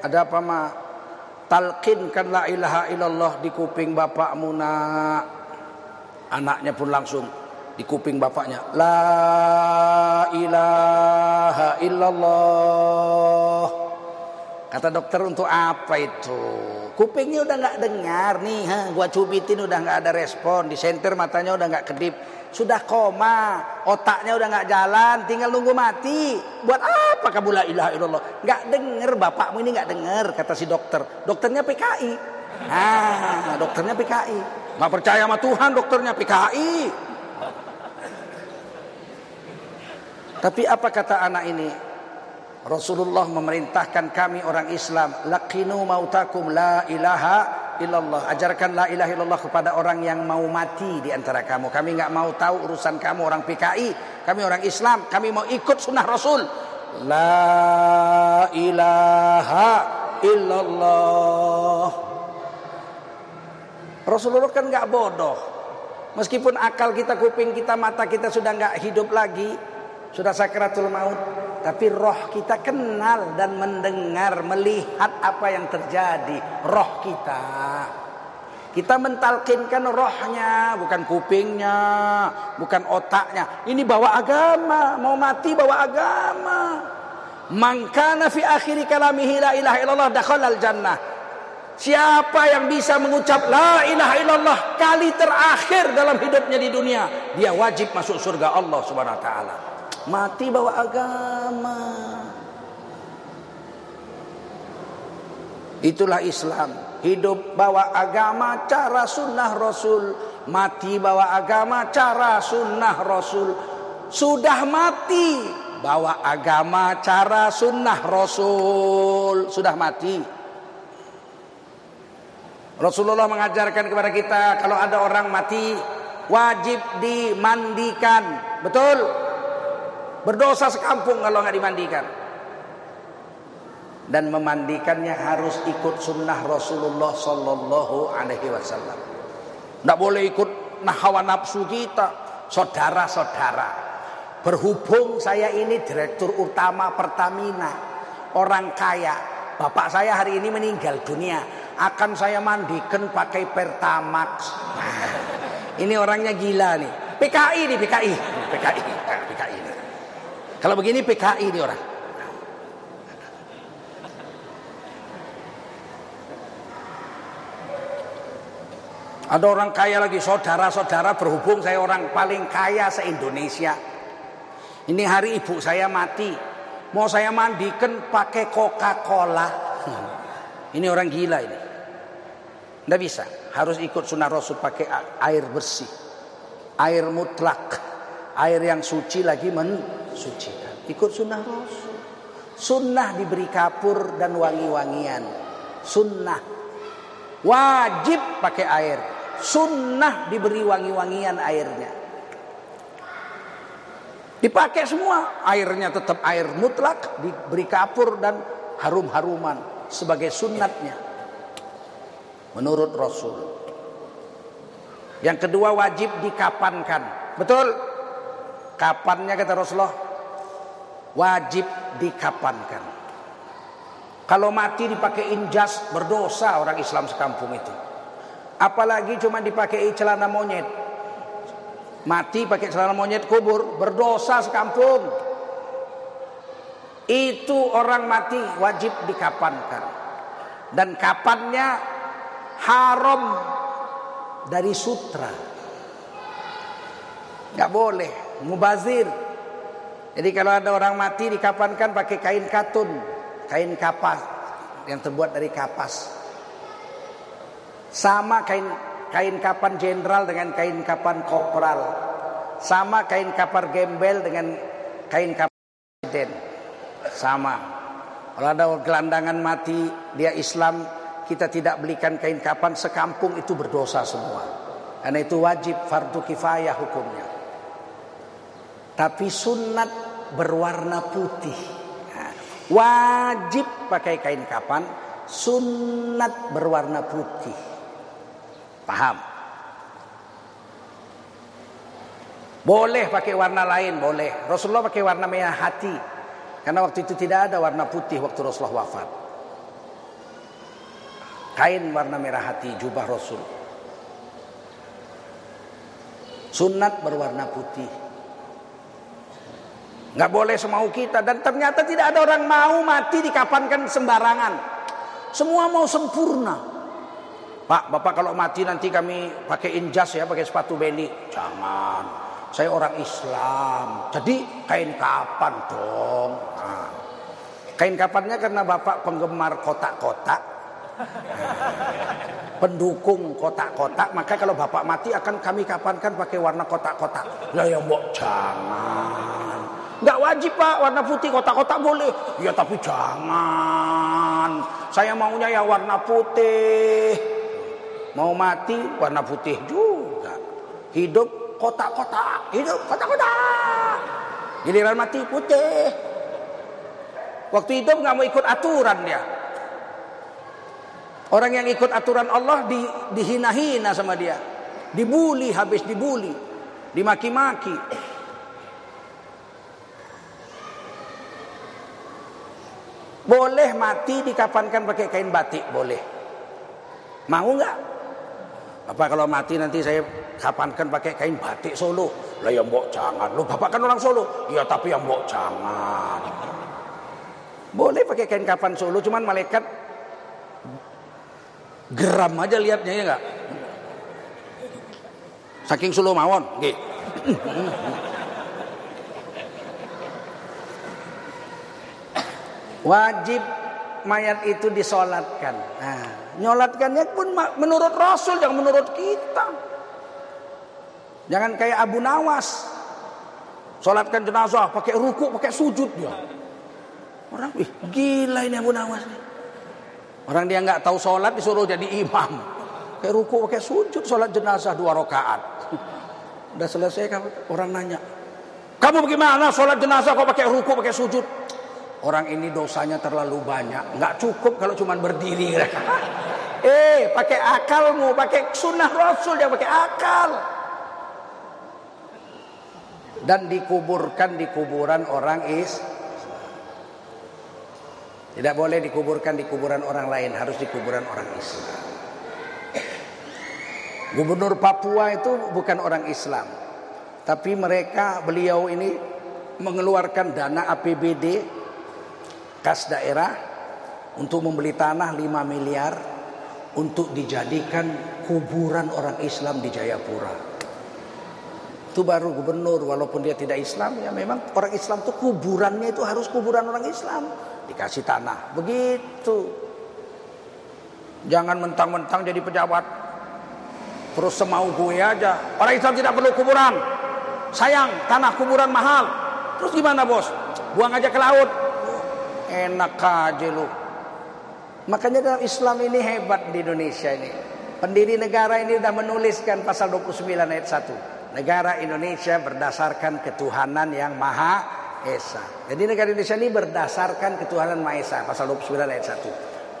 ada apa ma? Talqinkan la ilaha illallah di kuping bapakmu nak. Anaknya pun langsung di kuping bapaknya. La ilaha illallah. Kata dokter untuk apa itu? Kupingnya udah nggak dengar nih, ha, gua cubitin udah nggak ada respon, di center matanya udah nggak kedip, sudah koma, otaknya udah nggak jalan, tinggal nunggu mati. Buat apa kamu la ilaha illallah? Nggak denger bapakmu ini nggak denger kata si dokter. Dokternya PKI. Ah, dokternya PKI. Nggak percaya sama Tuhan dokternya PKI. Tapi apa kata anak ini? Rasulullah memerintahkan kami orang Islam, laqinu mautakum la ilaha illallah. Ajarkan la ilaha illallah kepada orang yang mau mati di antara kamu. Kami enggak mau tahu urusan kamu orang PKI, kami orang Islam, kami mau ikut sunnah Rasul. La ilaha illallah. Rasulullah kan enggak bodoh. Meskipun akal kita, kuping kita, mata kita sudah enggak hidup lagi, sudah sakratul maut, tapi roh kita kenal dan mendengar, melihat apa yang terjadi. Roh kita. Kita mentalkinkan rohnya, bukan kupingnya, bukan otaknya. Ini bawa agama, mau mati bawa agama. Mangkana fi akhiri kalamihi la ilaha illallah dakhalal jannah. Siapa yang bisa mengucap la ilaha illallah kali terakhir dalam hidupnya di dunia, dia wajib masuk surga Allah Subhanahu wa taala. Mati bawa agama. Itulah Islam. Hidup bawa agama cara sunnah Rasul. Mati bawa agama cara sunnah Rasul. Sudah mati bawa agama cara sunnah Rasul. Sudah mati. Rasulullah mengajarkan kepada kita kalau ada orang mati wajib dimandikan. Betul? Berdosa sekampung kalau nggak dimandikan. Dan memandikannya harus ikut sunnah Rasulullah Sallallahu Alaihi Wasallam. Tidak boleh ikut hawa nafsu kita. Saudara-saudara, berhubung saya ini direktur utama Pertamina, orang kaya. Bapak saya hari ini meninggal dunia, akan saya mandikan pakai Pertamax. Nah, ini orangnya gila nih. PKI nih PKI, PKI, PKI. Kalau begini PKI ini orang. Ada orang kaya lagi, saudara-saudara berhubung saya orang paling kaya se-Indonesia. Ini hari ibu saya mati. Mau saya mandikan pakai Coca-Cola. <laughs> Ini orang gila ini. Tidak bisa. Harus ikut sunnah Rasul pakai air bersih. Air mutlak. Air yang suci lagi men sucikan. Ikut sunnah Rasul. Sunnah diberi kapur dan wangi-wangian. Sunnah. Wajib pakai air. Sunnah diberi wangi-wangian airnya. Dipakai semua. Airnya tetap air mutlak. Diberi kapur dan harum-haruman. Sebagai sunnatnya. Menurut Rasul. Yang kedua wajib dikapankan. Betul? Kapannya kata Rasulullah? Wajib dikapankan. Kalau mati dipakai injas berdosa orang Islam sekampung itu. Apalagi cuma dipakai celana monyet. Mati pakai celana monyet kubur berdosa sekampung. Itu orang mati wajib dikapankan. Dan kapannya haram dari sutra. Gak boleh mubazir. Jadi kalau ada orang mati dikapankan pakai kain katun, kain kapas yang terbuat dari kapas. Sama kain kain kapan jenderal dengan kain kapan kopral. Sama kain kapar gembel dengan kain kapan presiden. Sama. Kalau ada gelandangan mati, dia Islam, kita tidak belikan kain kapan sekampung itu berdosa semua. Karena itu wajib fardu kifayah hukumnya. Tapi sunat berwarna putih. Nah, wajib pakai kain kapan, sunat berwarna putih. Paham? Boleh pakai warna lain, boleh. Rasulullah pakai warna merah hati. Karena waktu itu tidak ada warna putih waktu Rasulullah wafat. Kain warna merah hati, jubah Rasul. Sunat berwarna putih. Nggak boleh semau kita dan ternyata tidak ada orang mau mati dikapankan sembarangan. Semua mau sempurna. Pak, Bapak kalau mati nanti kami pakai injas ya, pakai sepatu beli. Jangan. Saya orang Islam. Jadi kain kapan dong. Nah. Kain kapannya karena Bapak penggemar kotak-kotak. <laughs> Pendukung kotak-kotak. Maka kalau Bapak mati akan kami kapankan pakai warna kotak-kotak. Lah ya mbok jangan. Enggak wajib pak warna putih kotak-kotak boleh. Ya tapi jangan. Saya maunya ya warna putih. Mau mati warna putih juga. Hidup kotak-kotak, hidup kotak-kotak. Giliran mati putih. Waktu hidup nggak mau ikut aturan dia. Orang yang ikut aturan Allah di, dihina-hina sama dia. Dibuli habis dibuli. Dimaki-maki. Boleh mati dikapankan pakai kain batik, boleh. Mau nggak? Apa kalau mati nanti saya kapankan pakai kain batik Solo? Lah ya mbok jangan. Lu bapak kan orang Solo. Iya tapi ya mbok jangan. Boleh pakai kain kapan Solo, cuman malaikat geram aja liatnya ya enggak? Saking Solo mawon, nggih. Wajib mayat itu disolatkan. Nah, nyolatkannya pun menurut Rasul, jangan menurut kita. Jangan kayak Abu Nawas. Solatkan jenazah pakai ruku, pakai sujud dia. Orang, ih, gila ini Abu Nawas nih. Orang dia nggak tahu sholat disuruh jadi imam. Kayak ruku, pakai sujud, sholat jenazah dua rakaat. Udah selesai orang nanya. Kamu bagaimana sholat jenazah kok pakai ruku, pakai sujud? Orang ini dosanya terlalu banyak, nggak cukup kalau cuma berdiri. <laughs> eh, pakai akalmu, pakai sunnah Rasul yang pakai akal. Dan dikuburkan di kuburan orang is. Tidak boleh dikuburkan di kuburan orang lain, harus di kuburan orang Islam. Gubernur Papua itu bukan orang Islam. Tapi mereka, beliau ini mengeluarkan dana APBD kas daerah untuk membeli tanah 5 miliar untuk dijadikan kuburan orang Islam di Jayapura. Itu baru gubernur walaupun dia tidak Islam ya memang orang Islam itu kuburannya itu harus kuburan orang Islam dikasih tanah. Begitu. Jangan mentang-mentang jadi pejabat terus semau gue aja. Orang Islam tidak perlu kuburan. Sayang, tanah kuburan mahal. Terus gimana, Bos? Buang aja ke laut. Enak aja lu. Makanya dalam Islam ini hebat di Indonesia ini. Pendiri negara ini sudah menuliskan pasal 29 ayat 1. Negara Indonesia berdasarkan ketuhanan yang Maha Esa. Jadi negara Indonesia ini berdasarkan ketuhanan Maha Esa. Pasal 29 ayat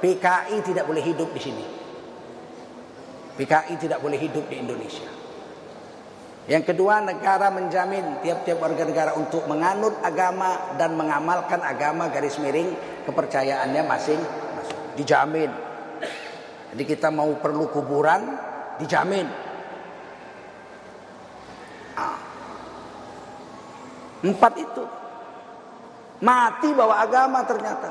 1. PKI tidak boleh hidup di sini. PKI tidak boleh hidup di Indonesia. Yang kedua negara menjamin tiap-tiap warga negara untuk menganut agama dan mengamalkan agama garis miring kepercayaannya masing dijamin. Jadi kita mau perlu kuburan dijamin. Ah. Empat itu mati bawa agama ternyata.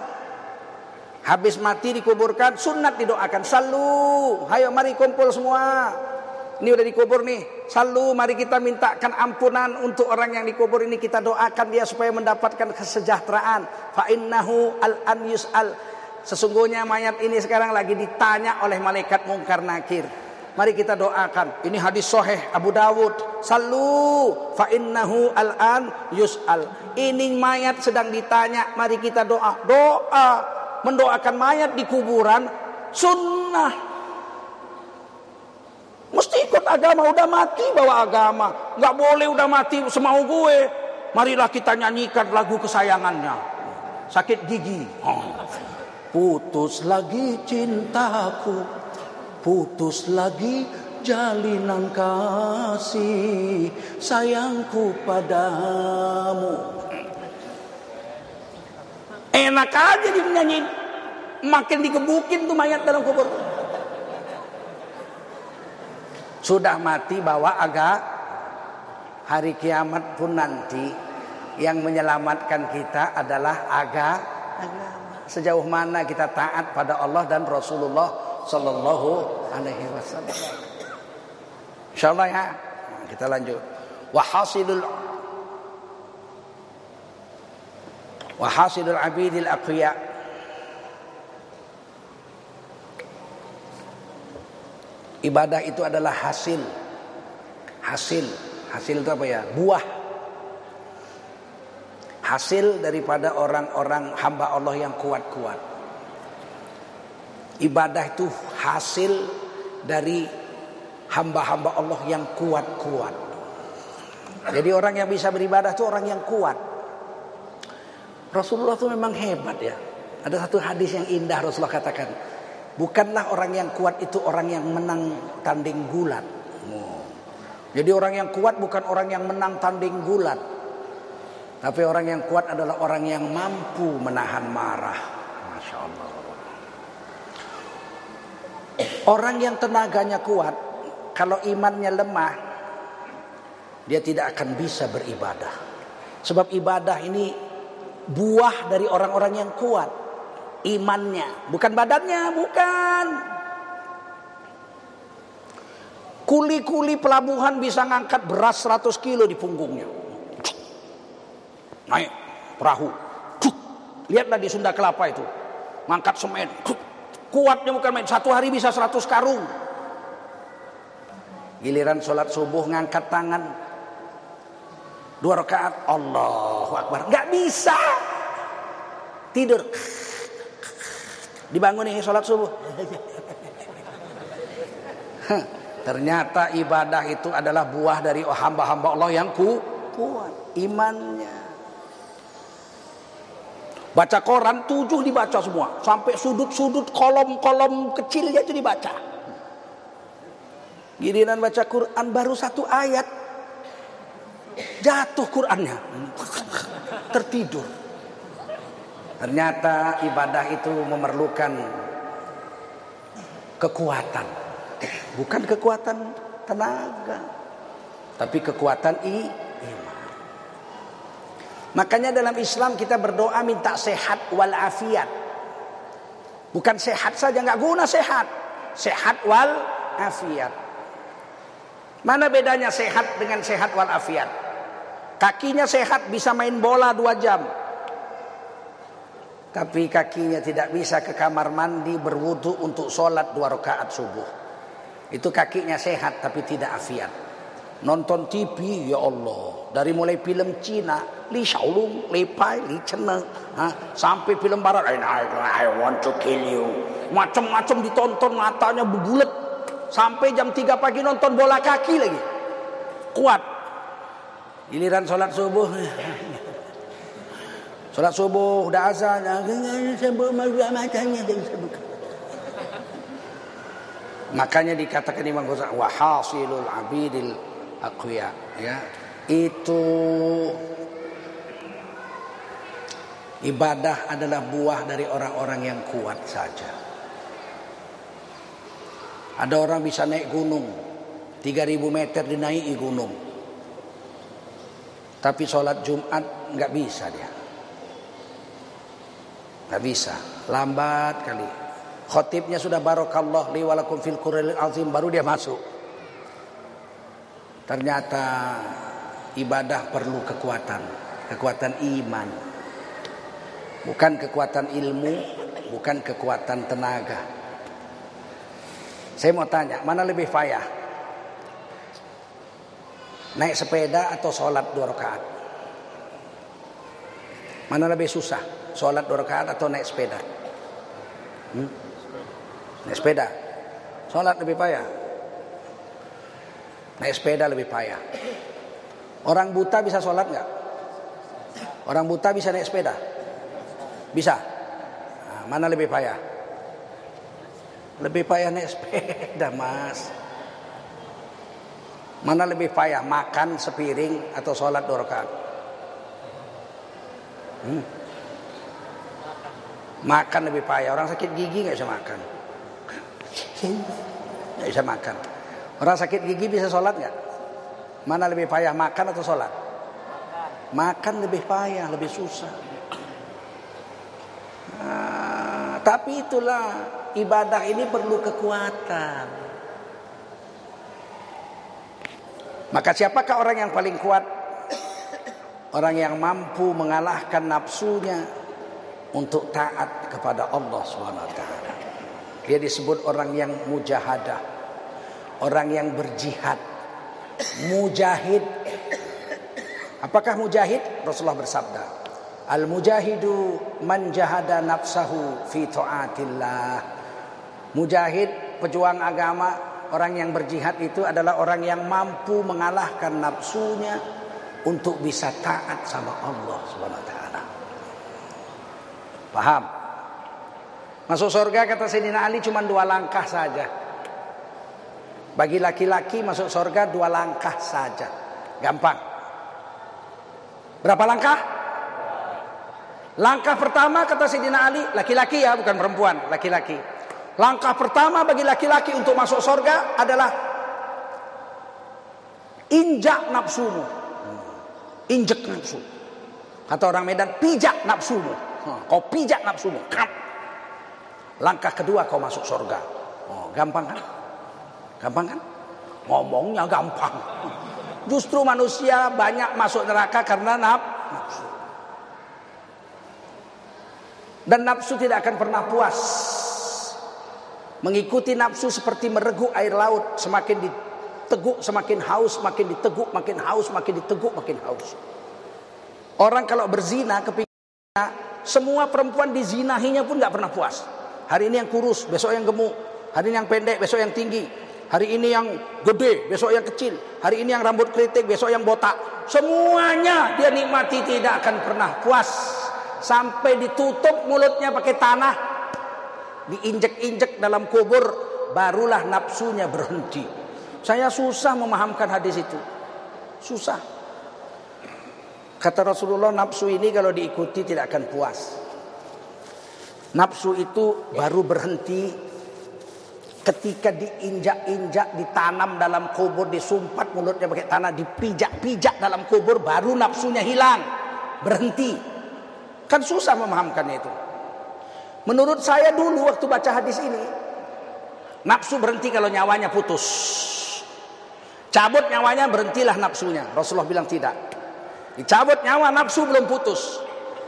Habis mati dikuburkan sunat didoakan. Salu, hayo mari kumpul semua. Ini udah dikubur nih. Selalu mari kita mintakan ampunan untuk orang yang dikubur ini kita doakan dia supaya mendapatkan kesejahteraan. Fa innahu al an yus'al. Sesungguhnya mayat ini sekarang lagi ditanya oleh malaikat mungkar nakir. Mari kita doakan. Ini hadis sahih Abu Dawud. Salu fa innahu al an yus'al. Ini mayat sedang ditanya. Mari kita doa. Doa mendoakan mayat di kuburan sunnah Mesti ikut agama, udah mati bawa agama. Nggak boleh udah mati semau gue. Marilah kita nyanyikan lagu kesayangannya. Sakit gigi. Putus lagi cintaku. Putus lagi jalinan kasih sayangku padamu. Enak aja dinyanyiin. Makin dikebukin tuh mayat dalam kubur. Sudah mati bawa agak hari kiamat pun nanti yang menyelamatkan kita adalah agama. Sejauh mana kita taat pada Allah dan Rasulullah Sallallahu alaihi wasallam. Insyaallah ya. Kita lanjut. Wa hasilul wa hasilul abidil aqwiya Ibadah itu adalah hasil hasil hasil itu apa ya? Buah hasil daripada orang-orang hamba Allah yang kuat-kuat. Ibadah itu hasil dari hamba-hamba Allah yang kuat-kuat. Jadi orang yang bisa beribadah itu orang yang kuat. Rasulullah itu memang hebat ya. Ada satu hadis yang indah Rasulullah katakan, bukanlah orang yang kuat itu orang yang menang tanding gulat. Jadi orang yang kuat bukan orang yang menang tanding gulat. Tapi orang yang kuat adalah orang yang mampu menahan marah. Masya Allah. Orang yang tenaganya kuat, kalau imannya lemah, dia tidak akan bisa beribadah. Sebab ibadah ini buah dari orang-orang yang kuat. Imannya, bukan badannya, bukan. Kuli-kuli pelabuhan bisa ngangkat beras 100 kilo di punggungnya naik perahu. Lihatlah di Sunda Kelapa itu. Mangkat semen. Kuatnya bukan main. Satu hari bisa 100 karung. Giliran sholat subuh ngangkat tangan. Dua rakaat. Allahu Akbar. Gak bisa. Tidur. Dibangun nih sholat subuh. Ternyata ibadah itu adalah buah dari hamba-hamba Allah yang kuat. Imannya. Baca koran tujuh dibaca semua. Sampai sudut-sudut kolom-kolom kecilnya itu dibaca. Giliran baca Quran baru satu ayat. Jatuh Qurannya. Tertidur. Ternyata ibadah itu memerlukan kekuatan. Bukan kekuatan tenaga. Tapi kekuatan i Makanya dalam Islam kita berdoa minta sehat wal afiat. Bukan sehat saja nggak guna sehat. Sehat wal afiat. Mana bedanya sehat dengan sehat wal afiat? Kakinya sehat bisa main bola dua jam. Tapi kakinya tidak bisa ke kamar mandi berwudu untuk sholat dua rakaat subuh. Itu kakinya sehat tapi tidak afiat. Nonton TV ya Allah. Dari mulai film Cina Li Xiaolong, Li Pai, Li Cheneng, sampai film barat, I, I, want to kill you. Macam-macam ditonton matanya berbulet. Sampai jam 3 pagi nonton bola kaki lagi. Kuat. Giliran sholat subuh. <laughs> Sholat subuh udah azan. Makanya dikatakan Imam Ghazali wahasilul abidil aqwiya ya. Itu Ibadah adalah buah dari orang-orang yang kuat saja. Ada orang bisa naik gunung, 3000 meter dinaiki gunung. Tapi sholat Jumat nggak bisa dia. Nggak bisa, lambat kali. Khotibnya sudah barokallah li walakum fil qur'anil azim baru dia masuk. Ternyata ibadah perlu kekuatan, kekuatan iman. Bukan kekuatan ilmu, bukan kekuatan tenaga. Saya mau tanya, mana lebih payah? Naik sepeda atau sholat dua rakaat? Mana lebih susah? Sholat dua rakaat atau naik sepeda? Hmm? Naik sepeda. Sholat lebih payah. Naik sepeda lebih payah. Orang buta bisa sholat nggak? Orang buta bisa naik sepeda? Bisa? Nah, mana lebih payah? Lebih payah naik <laughs> sepeda mas. Mana lebih payah makan sepiring atau sholat dua rakaat? Hmm. Makan lebih payah. Orang sakit gigi nggak bisa makan. <laughs> Nggak bisa makan. Orang sakit gigi bisa sholat nggak? Mana lebih payah makan atau sholat? Makan lebih payah, lebih susah. Nah, tapi itulah ibadah ini perlu kekuatan. Maka siapakah orang yang paling kuat? Orang yang mampu mengalahkan nafsunya untuk taat kepada Allah SWT. Dia disebut orang yang mujahadah, orang yang berjihad, mujahid. Apakah mujahid? Rasulullah bersabda, Al mujahidu man jahada nafsahu fi taatillah. Mujahid, pejuang agama, orang yang berjihad itu adalah orang yang mampu mengalahkan nafsunya untuk bisa taat sama Allah Subhanahu wa taala. Paham? Masuk surga kata Sayyidina Ali cuma dua langkah saja. Bagi laki-laki masuk surga dua langkah saja. Gampang. Berapa langkah? Langkah pertama kata Sayyidina Ali, laki-laki ya bukan perempuan, laki-laki. Langkah pertama bagi laki-laki untuk masuk surga adalah injak nafsumu. Injek nafsu. Kata orang Medan, pijak nafsumu. Kau pijak nafsumu. Langkah kedua kau masuk surga. Oh, gampang kan? Gampang kan? Ngomongnya gampang. Justru manusia banyak masuk neraka karena nafsu. Dan nafsu tidak akan pernah puas. Mengikuti nafsu seperti mereguk air laut. Semakin diteguk semakin haus, makin diteguk makin haus, makin diteguk makin haus. Orang kalau berzina kepingin semua perempuan dizinahinya pun nggak pernah puas. Hari ini yang kurus, besok yang gemuk. Hari ini yang pendek, besok yang tinggi. Hari ini yang gede, besok yang kecil. Hari ini yang rambut keriting, besok yang botak. Semuanya dia nikmati tidak akan pernah puas. Sampai ditutup mulutnya pakai tanah. Diinjek-injek dalam kubur. Barulah nafsunya berhenti. Saya susah memahamkan hadis itu. Susah. Kata Rasulullah nafsu ini kalau diikuti tidak akan puas. Nafsu itu baru berhenti ketika diinjak-injak, ditanam dalam kubur, disumpat mulutnya pakai tanah, dipijak-pijak dalam kubur, baru nafsunya hilang, berhenti. Kan susah memahamkannya itu. Menurut saya dulu waktu baca hadis ini, nafsu berhenti kalau nyawanya putus. Cabut nyawanya berhentilah nafsunya. Rasulullah bilang tidak. Dicabut nyawa nafsu belum putus.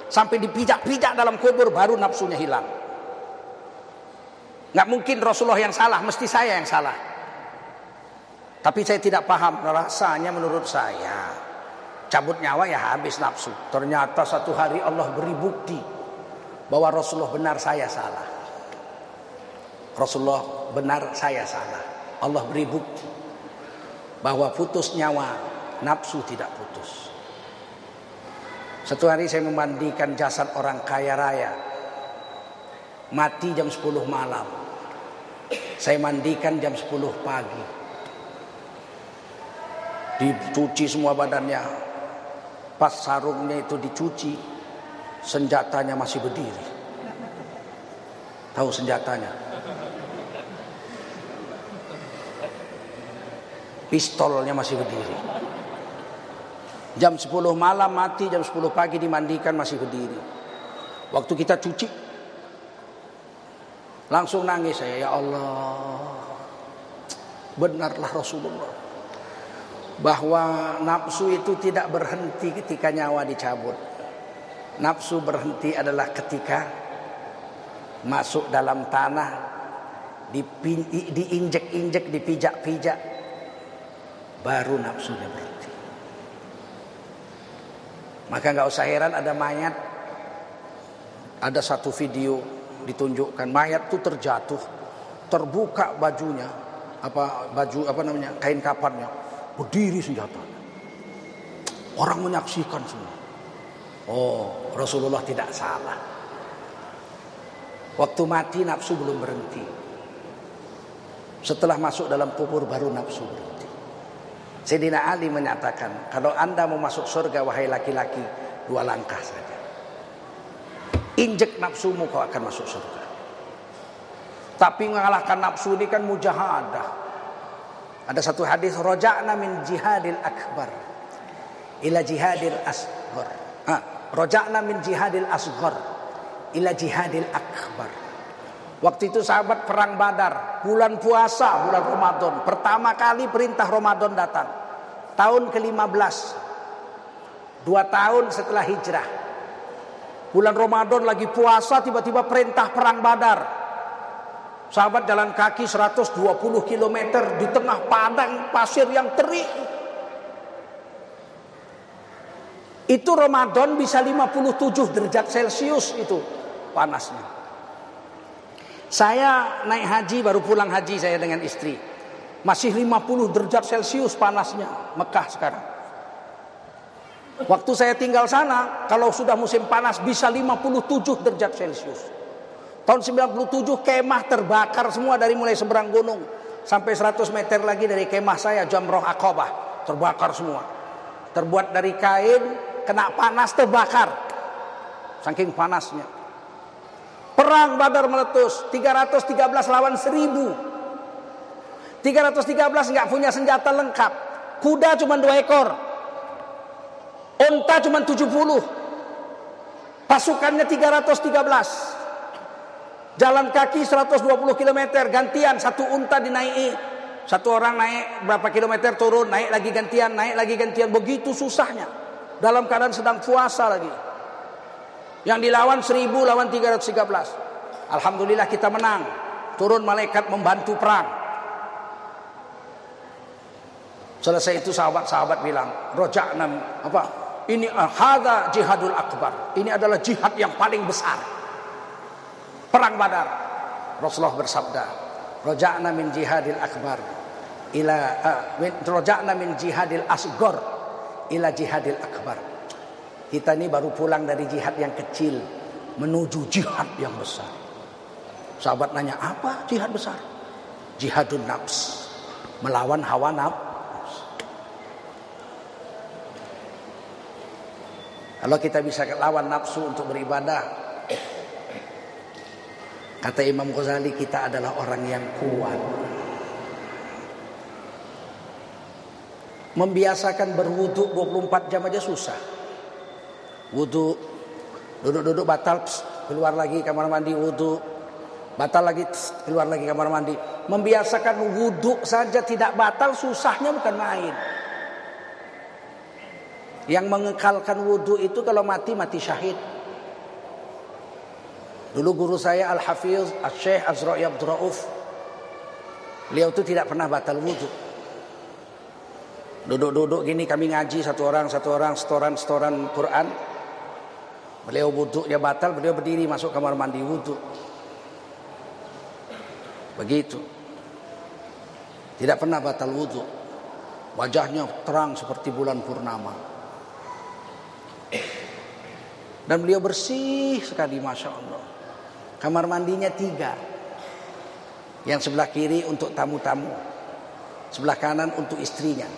Sampai dipijak-pijak dalam kubur baru nafsunya hilang. Nggak mungkin Rasulullah yang salah, mesti saya yang salah. Tapi saya tidak paham rasanya menurut saya. Cabut nyawa ya habis nafsu. Ternyata satu hari Allah beri bukti bahwa Rasulullah benar saya salah. Rasulullah benar saya salah. Allah beri bukti bahwa putus nyawa nafsu tidak putus. Satu hari saya memandikan jasad orang kaya raya. Mati jam 10 malam. Saya mandikan jam 10 pagi. Dicuci semua badannya. Pas sarungnya itu dicuci, senjatanya masih berdiri. Tahu senjatanya? Pistolnya masih berdiri. Jam 10 malam mati, jam 10 pagi dimandikan masih berdiri. Waktu kita cuci, langsung nangis saya, ya Allah. Benarlah Rasulullah. Bahwa nafsu itu tidak berhenti ketika nyawa dicabut. Nafsu berhenti adalah ketika masuk dalam tanah, diinjek-injek, dipijak-pijak, baru nafsunya berhenti. Maka nggak usah heran ada mayat. Ada satu video ditunjukkan mayat itu terjatuh, terbuka bajunya, apa baju apa namanya kain kapannya, berdiri senjatanya. Orang menyaksikan semua. Oh Rasulullah tidak salah. Waktu mati nafsu belum berhenti. Setelah masuk dalam kubur baru nafsu berhenti. Sayyidina Ali menyatakan, kalau anda mau masuk surga wahai laki-laki, dua langkah saja. Injek nafsumu kau akan masuk surga. Tapi mengalahkan nafsu ini kan mujahadah. Ada satu hadis roja'na min jihadil akbar ila jihadil asghar. Ah, roja'na min jihadil asghar ila jihadil akbar. Waktu itu sahabat perang Badar, bulan puasa, bulan Ramadan. Pertama kali perintah Ramadan datang. Tahun ke-15. Dua tahun setelah hijrah. Bulan Ramadan lagi puasa, tiba-tiba perintah perang Badar. Sahabat jalan kaki 120 km di tengah padang pasir yang terik. Itu Ramadan bisa 57 derajat Celcius itu panasnya. Saya naik haji baru pulang haji saya dengan istri. Masih 50 derajat Celcius panasnya Mekah sekarang. Waktu saya tinggal sana, kalau sudah musim panas bisa 57 derajat Celcius. Tahun 97 kemah terbakar semua dari mulai seberang gunung sampai 100 meter lagi dari kemah saya Jamroh Akobah terbakar semua. Terbuat dari kain, kena panas terbakar. Saking panasnya. Perang Badar meletus. 313 lawan 1000 313 nggak punya senjata lengkap. Kuda cuma dua ekor. Onta cuma 70 Pasukannya 313 Jalan kaki 120 km Gantian satu unta dinaiki. Satu orang naik berapa kilometer turun Naik lagi gantian, naik lagi gantian. Begitu susahnya. Dalam keadaan sedang puasa lagi yang dilawan 1000 lawan 313. Alhamdulillah kita menang. Turun malaikat membantu perang. Selesai itu sahabat-sahabat bilang, "Roja'na apa? Ini hadza jihadul akbar. Ini adalah jihad yang paling besar. Perang Badar." Rasulullah bersabda, "Roja'na min jihadil akbar ila uh, roja'na min jihadil asgor ila jihadil akbar." Kita ini baru pulang dari jihad yang kecil menuju jihad yang besar. Sahabat nanya, apa jihad besar? Jihadun nafs. Melawan hawa nafs. Kalau kita bisa lawan nafsu untuk beribadah, kata Imam Ghazali kita adalah orang yang kuat. Membiasakan berwudhu 24 jam aja susah wudhu duduk-duduk batal pss, keluar lagi kamar mandi wudhu batal lagi pss, keluar lagi kamar mandi. Membiasakan wudhu saja tidak batal susahnya bukan main. Yang mengekalkan wudhu itu kalau mati mati syahid. Dulu guru saya al hafiz al syekh azra'i abdur rauf beliau itu tidak pernah batal wudhu duduk-duduk gini kami ngaji satu orang satu orang setoran-setoran Quran Beliau wudhu dia batal, beliau berdiri masuk kamar mandi wudhu. Begitu. Tidak pernah batal wudhu. Wajahnya terang seperti bulan purnama. Dan beliau bersih sekali Masya Allah. Kamar mandinya tiga. Yang sebelah kiri untuk tamu-tamu. Sebelah kanan untuk istrinya.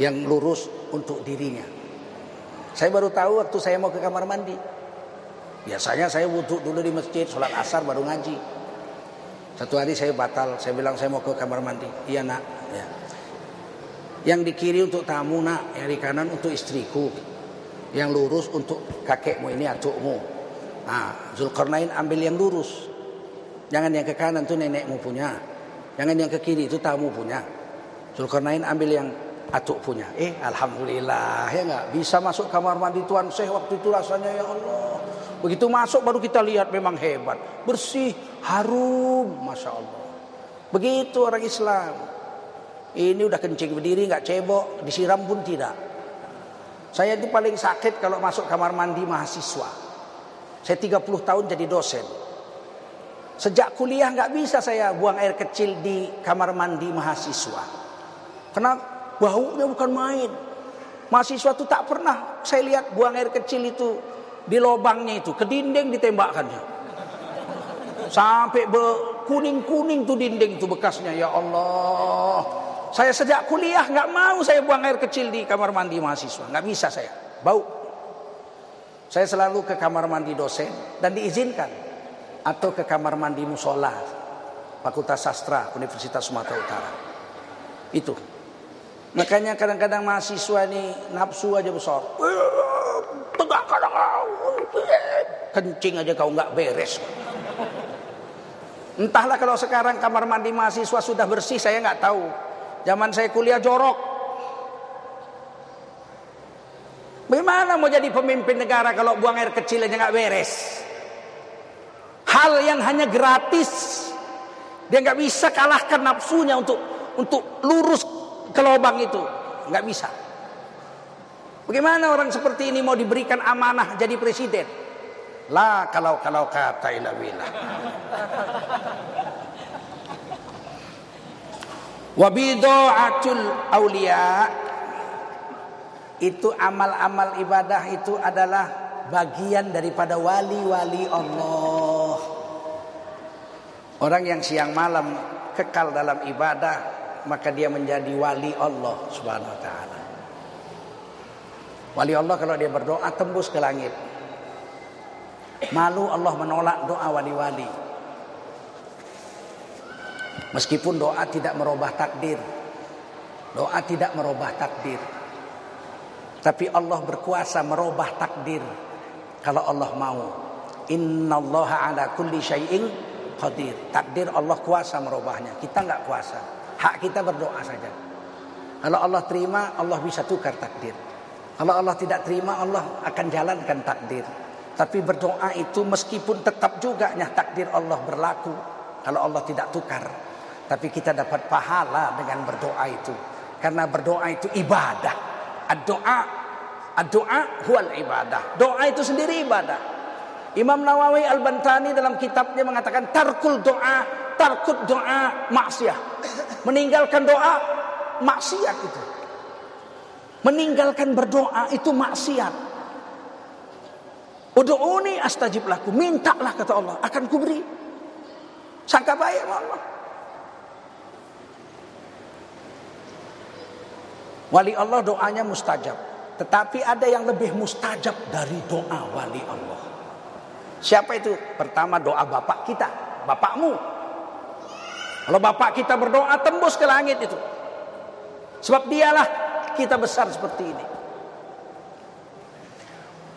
Yang lurus untuk dirinya. Saya baru tahu waktu saya mau ke kamar mandi. Biasanya saya wudhu dulu di masjid, sholat asar baru ngaji. Satu hari saya batal, saya bilang saya mau ke kamar mandi. Iya nak. Ya. Yang di kiri untuk tamu nak, yang di kanan untuk istriku. Yang lurus untuk kakekmu ini atukmu. Nah, Zulkarnain ambil yang lurus. Jangan yang ke kanan itu nenekmu punya. Jangan yang ke kiri itu tamu punya. Zulkarnain ambil yang atuk punya. Eh, alhamdulillah ya nggak bisa masuk kamar mandi tuan Syekh waktu itu rasanya ya Allah. Begitu masuk baru kita lihat memang hebat, bersih, harum, masya Allah. Begitu orang Islam. Ini udah kencing berdiri nggak cebok, disiram pun tidak. Saya itu paling sakit kalau masuk kamar mandi mahasiswa. Saya 30 tahun jadi dosen. Sejak kuliah nggak bisa saya buang air kecil di kamar mandi mahasiswa. Kenapa? Baunya bukan main. Mahasiswa itu tak pernah saya lihat buang air kecil itu di lubangnya itu ke dinding ditembakkannya. Sampai kuning-kuning tuh dinding itu bekasnya ya Allah. Saya sejak kuliah nggak mau saya buang air kecil di kamar mandi mahasiswa, nggak bisa saya. Bau. Saya selalu ke kamar mandi dosen dan diizinkan atau ke kamar mandi musola Fakultas Sastra Universitas Sumatera Utara. Itu Makanya kadang-kadang mahasiswa ini nafsu aja besar. Tegak kadang kencing aja kau nggak beres. Entahlah kalau sekarang kamar mandi mahasiswa sudah bersih, saya nggak tahu. Zaman saya kuliah jorok. Bagaimana mau jadi pemimpin negara kalau buang air kecil aja nggak beres? Hal yang hanya gratis, dia nggak bisa kalahkan nafsunya untuk untuk lurus ke lubang itu, nggak bisa. Bagaimana orang seperti ini mau diberikan amanah jadi presiden? Lah kalau kalau kata ilawilah. Wabidoatul aulia itu amal-amal ibadah itu adalah bagian daripada wali-wali Allah. Orang yang siang malam kekal dalam ibadah, maka dia menjadi wali Allah Subhanahu wa taala. Wali Allah kalau dia berdoa tembus ke langit. Malu Allah menolak doa wali-wali. Meskipun doa tidak merubah takdir. Doa tidak merubah takdir. Tapi Allah berkuasa merubah takdir kalau Allah mau. Inna Allah ala kulli syai'in qadir. Takdir Allah kuasa merubahnya. Kita nggak kuasa. Hak kita berdoa saja. Kalau Allah terima, Allah bisa tukar takdir. Kalau Allah tidak terima, Allah akan jalankan takdir. Tapi berdoa itu meskipun tetap juga takdir Allah berlaku. Kalau Allah tidak tukar. Tapi kita dapat pahala dengan berdoa itu. Karena berdoa itu ibadah. Doa, doa huwal ibadah. Doa itu sendiri ibadah. Imam Nawawi Al-Bantani dalam kitabnya mengatakan tarkul doa, tarkut doa maksiat. Meninggalkan doa maksiat itu. Meninggalkan berdoa itu maksiat. Udu'uni astajib laku. Mintalah kata Allah. Akan kuberi. Sangka baik Allah. Wali Allah doanya mustajab. Tetapi ada yang lebih mustajab dari doa wali Allah. Siapa itu? Pertama doa bapak kita, bapakmu. Kalau bapak kita berdoa tembus ke langit itu. Sebab dialah kita besar seperti ini.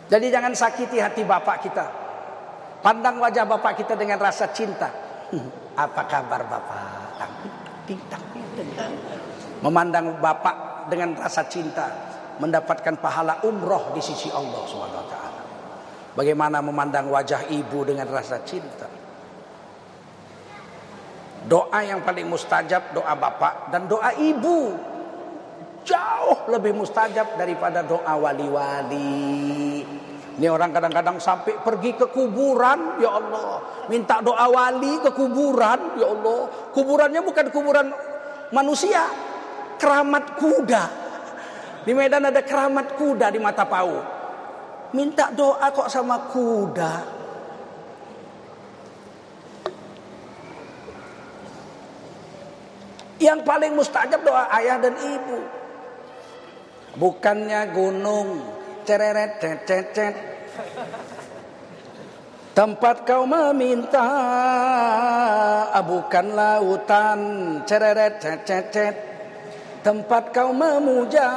Jadi jangan sakiti hati bapak kita. Pandang wajah bapak kita dengan rasa cinta. <laughs> Apa kabar bapak? Memandang bapak dengan rasa cinta mendapatkan pahala umroh di sisi Allah taala. Bagaimana memandang wajah ibu dengan rasa cinta. Doa yang paling mustajab doa bapak dan doa ibu. Jauh lebih mustajab daripada doa wali-wali. Ini orang kadang-kadang sampai pergi ke kuburan, ya Allah. Minta doa wali ke kuburan, ya Allah. Kuburannya bukan kuburan manusia, keramat kuda. Di Medan ada keramat kuda di mata pau. Minta doa kok sama kuda. Yang paling mustajab doa ayah dan ibu. Bukannya gunung. Cereret, cet, Tempat kau meminta bukan lautan. Cereret, cet, tempat kau memuja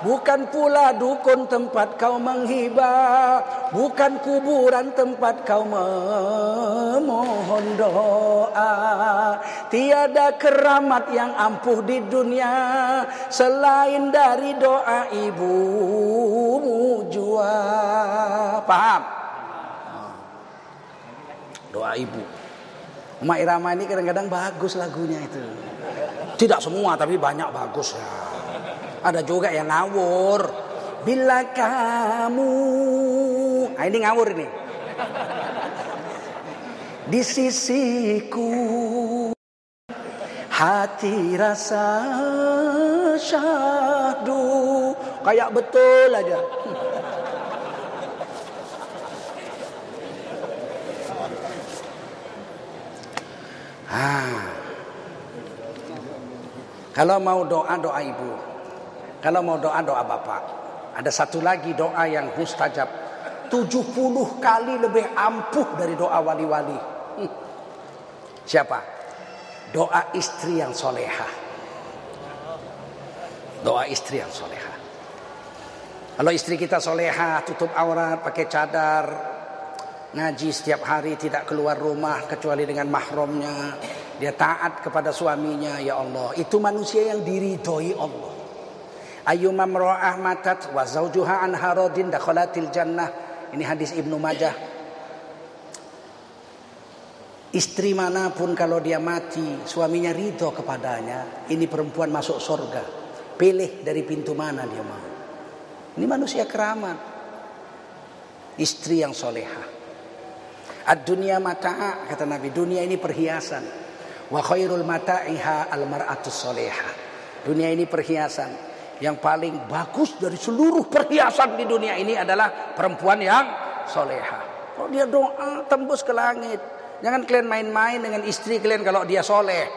bukan pula dukun tempat kau menghibah bukan kuburan tempat kau memohon doa tiada keramat yang ampuh di dunia selain dari doa ibumu jua paham doa ibu Mak Irama ini kadang-kadang bagus lagunya itu. Tidak semua tapi banyak bagus ya. Ada juga yang ngawur. Bila kamu, nah ini ngawur ini. Di sisiku hati rasa syahdu kayak betul aja. Ah. Kalau mau doa doa ibu. Kalau mau doa doa bapak. Ada satu lagi doa yang mustajab. 70 kali lebih ampuh dari doa wali-wali. <laughs> Siapa? Doa istri yang soleha. Doa istri yang soleha. Kalau istri kita soleha, tutup aurat, pakai cadar, ngaji setiap hari tidak keluar rumah kecuali dengan mahramnya dia taat kepada suaminya ya Allah itu manusia yang diridhoi Allah ayyuma mra'ah matat wa zawjuha an haradin dakhalatil jannah ini hadis Ibnu Majah Istri mana pun kalau dia mati, suaminya ridho kepadanya, ini perempuan masuk surga. Pilih dari pintu mana dia mau. Ini manusia keramat. Istri yang soleha. Ad-dunia mata'a, kata Nabi. Dunia ini perhiasan. Wa khairul mata'iha al-mar'atus soleha. Dunia ini perhiasan. Yang paling bagus dari seluruh perhiasan di dunia ini adalah perempuan yang soleha. Kalau dia doa tembus ke langit. Jangan kalian main-main dengan istri kalian kalau dia soleh.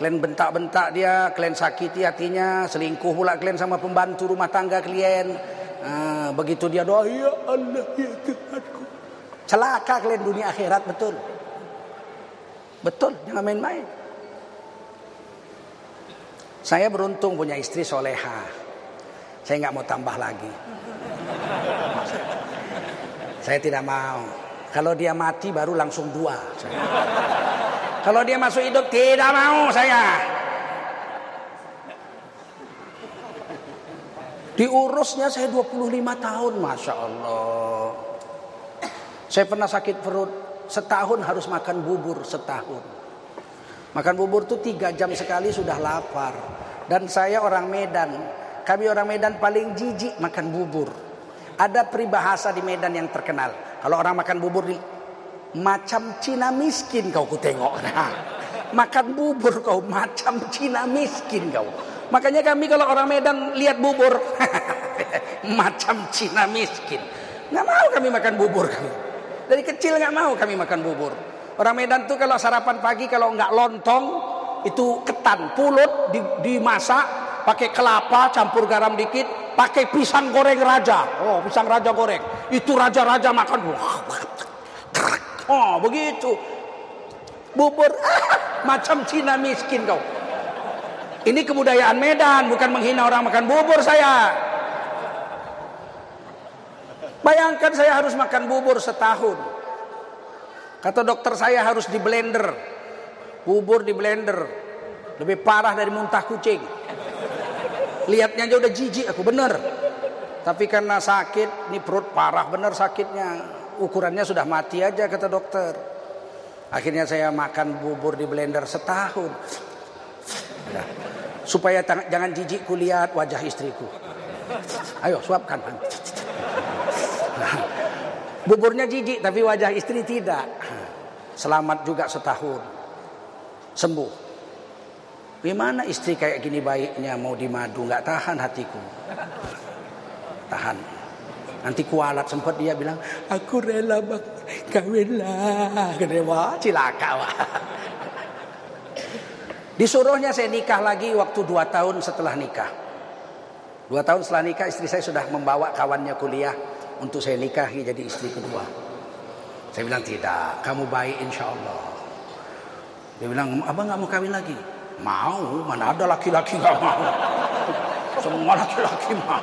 Kalian bentak-bentak dia, kalian sakiti hatinya, selingkuh pula kalian sama pembantu rumah tangga kalian. Nah, begitu dia doa, ya Allah ya Tuhanku. Celaka kalian dunia akhirat betul. Betul, jangan main-main. Saya beruntung punya istri soleha. Saya nggak mau tambah lagi. Saya tidak mau. Kalau dia mati baru langsung dua. Kalau dia masuk hidup tidak mau saya. Diurusnya saya 25 tahun, masya Allah. Saya pernah sakit perut, setahun harus makan bubur setahun. Makan bubur tuh tiga jam sekali sudah lapar. Dan saya orang Medan, kami orang Medan paling jijik makan bubur. Ada peribahasa di Medan yang terkenal. Kalau orang makan bubur nih, macam Cina miskin kau ku tengok. <laughs> Nah, makan bubur kau macam Cina miskin kau. Makanya kami kalau orang Medan lihat bubur, <laughs> macam Cina miskin. Nggak mau kami makan bubur kami. Dari kecil nggak mau kami makan bubur. Orang Medan tuh kalau sarapan pagi kalau nggak lontong itu ketan pulut dimasak pakai kelapa campur garam dikit pakai pisang goreng raja. Oh, pisang raja goreng. Itu raja-raja makan. Oh, begitu. Bubur ah, <laughs> macam Cina miskin kau. Ini kebudayaan Medan, bukan menghina orang makan bubur saya. Bayangkan saya harus makan bubur setahun. Kata dokter saya harus di blender. Bubur di blender. Lebih parah dari muntah kucing. Lihatnya aja udah jijik aku bener. Tapi karena sakit, ini perut parah bener sakitnya. Ukurannya sudah mati aja kata dokter. Akhirnya saya makan bubur di blender setahun. Nah, supaya jangan jijik kulihat wajah istriku. Ayo suapkan. Nah, buburnya jijik tapi wajah istri tidak. Selamat juga setahun. Sembuh. Gimana istri kayak gini baiknya mau dimadu nggak tahan hatiku. Tahan. Nanti kualat sempat dia bilang aku rela bang kawinlah. Wah cilaka wah. Disuruhnya saya nikah lagi waktu dua tahun setelah nikah. Dua tahun setelah nikah istri saya sudah membawa kawannya kuliah untuk saya nikahi jadi istri kedua. Saya bilang tidak, kamu baik insya Allah. Dia bilang abang nggak mau kawin lagi. Mau, mana ada laki-laki gak mau. <laughs> Semua laki-laki mau.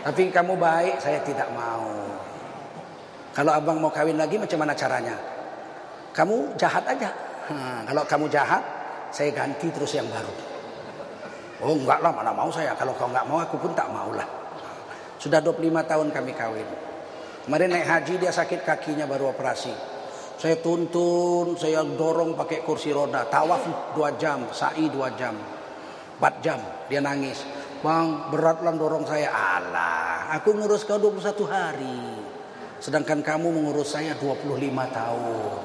Tapi kamu baik, saya tidak mau. Kalau abang mau kawin lagi macam mana caranya? Kamu jahat aja. Hmm, kalau kamu jahat, saya ganti terus yang baru. Oh enggak lah, mana mau saya. Kalau kau enggak mau, aku pun tak mau lah. Sudah 25 tahun kami kawin. Kemarin naik haji dia sakit kakinya baru operasi. Saya tuntun, saya dorong pakai kursi roda. Tawaf dua jam, sa'i dua jam. Empat jam, dia nangis. Bang, beratlah dorong saya. Allah, aku ngurus kau 21 hari. Sedangkan kamu mengurus saya 25 tahun.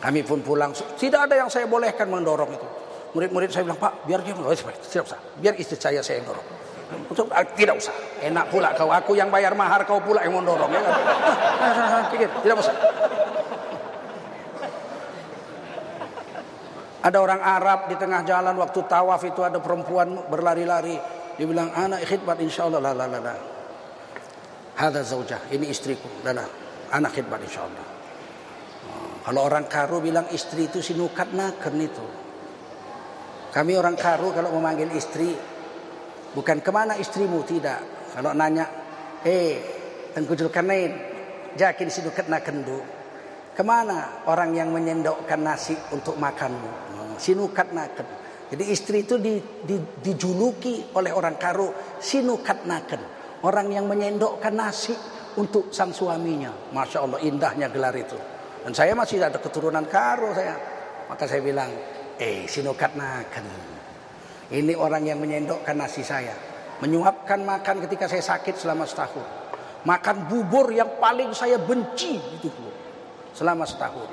Kami pun pulang. Tidak ada yang saya bolehkan mendorong itu. Murid-murid saya bilang, Pak, biar dia, usah. Biar istri saya saya yang dorong. Tidak usah. Enak pula kau. Aku yang bayar mahar, kau pula yang mendorong. Ya, <laughs> tidak usah. Ada orang Arab di tengah jalan waktu tawaf itu ada perempuan berlari-lari. Dia bilang, anak khidmat insya Allah. La, la, la, la. Hada zaujah. Ini istriku. La, la. Anak khidmat insya Allah. Oh, kalau orang karu bilang istri itu sinukat naken itu. Kami orang karu kalau memanggil istri Bukan ke mana istrimu tidak. Kalau nanya, eh Tengku Julkarnain. Jakin sinukat na kendu. Ke mana orang yang menyendokkan nasi untuk makanmu? Hmm, sinukat naken. Jadi istri itu di, di, dijuluki oleh orang karo sinukat naken. Orang yang menyendokkan nasi untuk sang suaminya. Masya Allah indahnya gelar itu. Dan saya masih ada keturunan karo saya. Maka saya bilang, eh sinukat naken. Ini orang yang menyendokkan nasi saya. Menyuapkan makan ketika saya sakit selama setahun. Makan bubur yang paling saya benci itu selama setahun.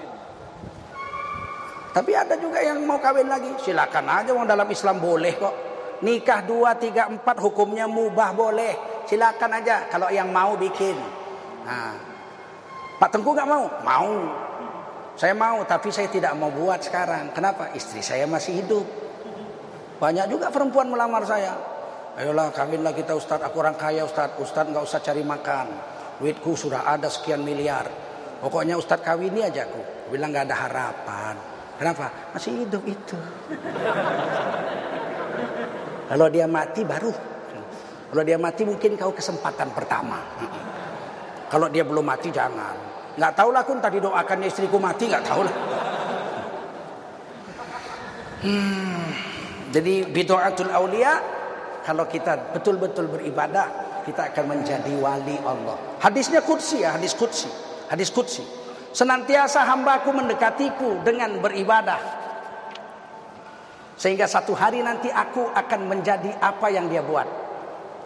Tapi ada juga yang mau kawin lagi, silakan aja. Wong dalam Islam boleh kok. Nikah dua, tiga, empat hukumnya mubah boleh. Silakan aja kalau yang mau bikin. Nah, Pak Tengku nggak mau? Mau. Saya mau, tapi saya tidak mau buat sekarang. Kenapa? Istri saya masih hidup. Banyak juga perempuan melamar saya. Ayolah kawinlah kita Ustadz, aku orang kaya Ustadz. Ustadz nggak usah cari makan. Duitku sudah ada sekian miliar. Pokoknya Ustadz kawini aja aku. Bilang nggak ada harapan. Kenapa? Masih hidup itu. Kalau dia mati baru. Kalau dia mati mungkin kau kesempatan pertama. Kalau dia belum mati jangan. Nggak tahu lah kun tadi doakan istriku mati nggak tahu lah. Hmm, jadi bidoatul aulia kalau kita betul-betul beribadah kita akan menjadi wali Allah. Hadisnya kudsi ya, hadis kudsi. Hadis kudsi. Senantiasa hambaku mendekatiku dengan beribadah. Sehingga satu hari nanti aku akan menjadi apa yang dia buat.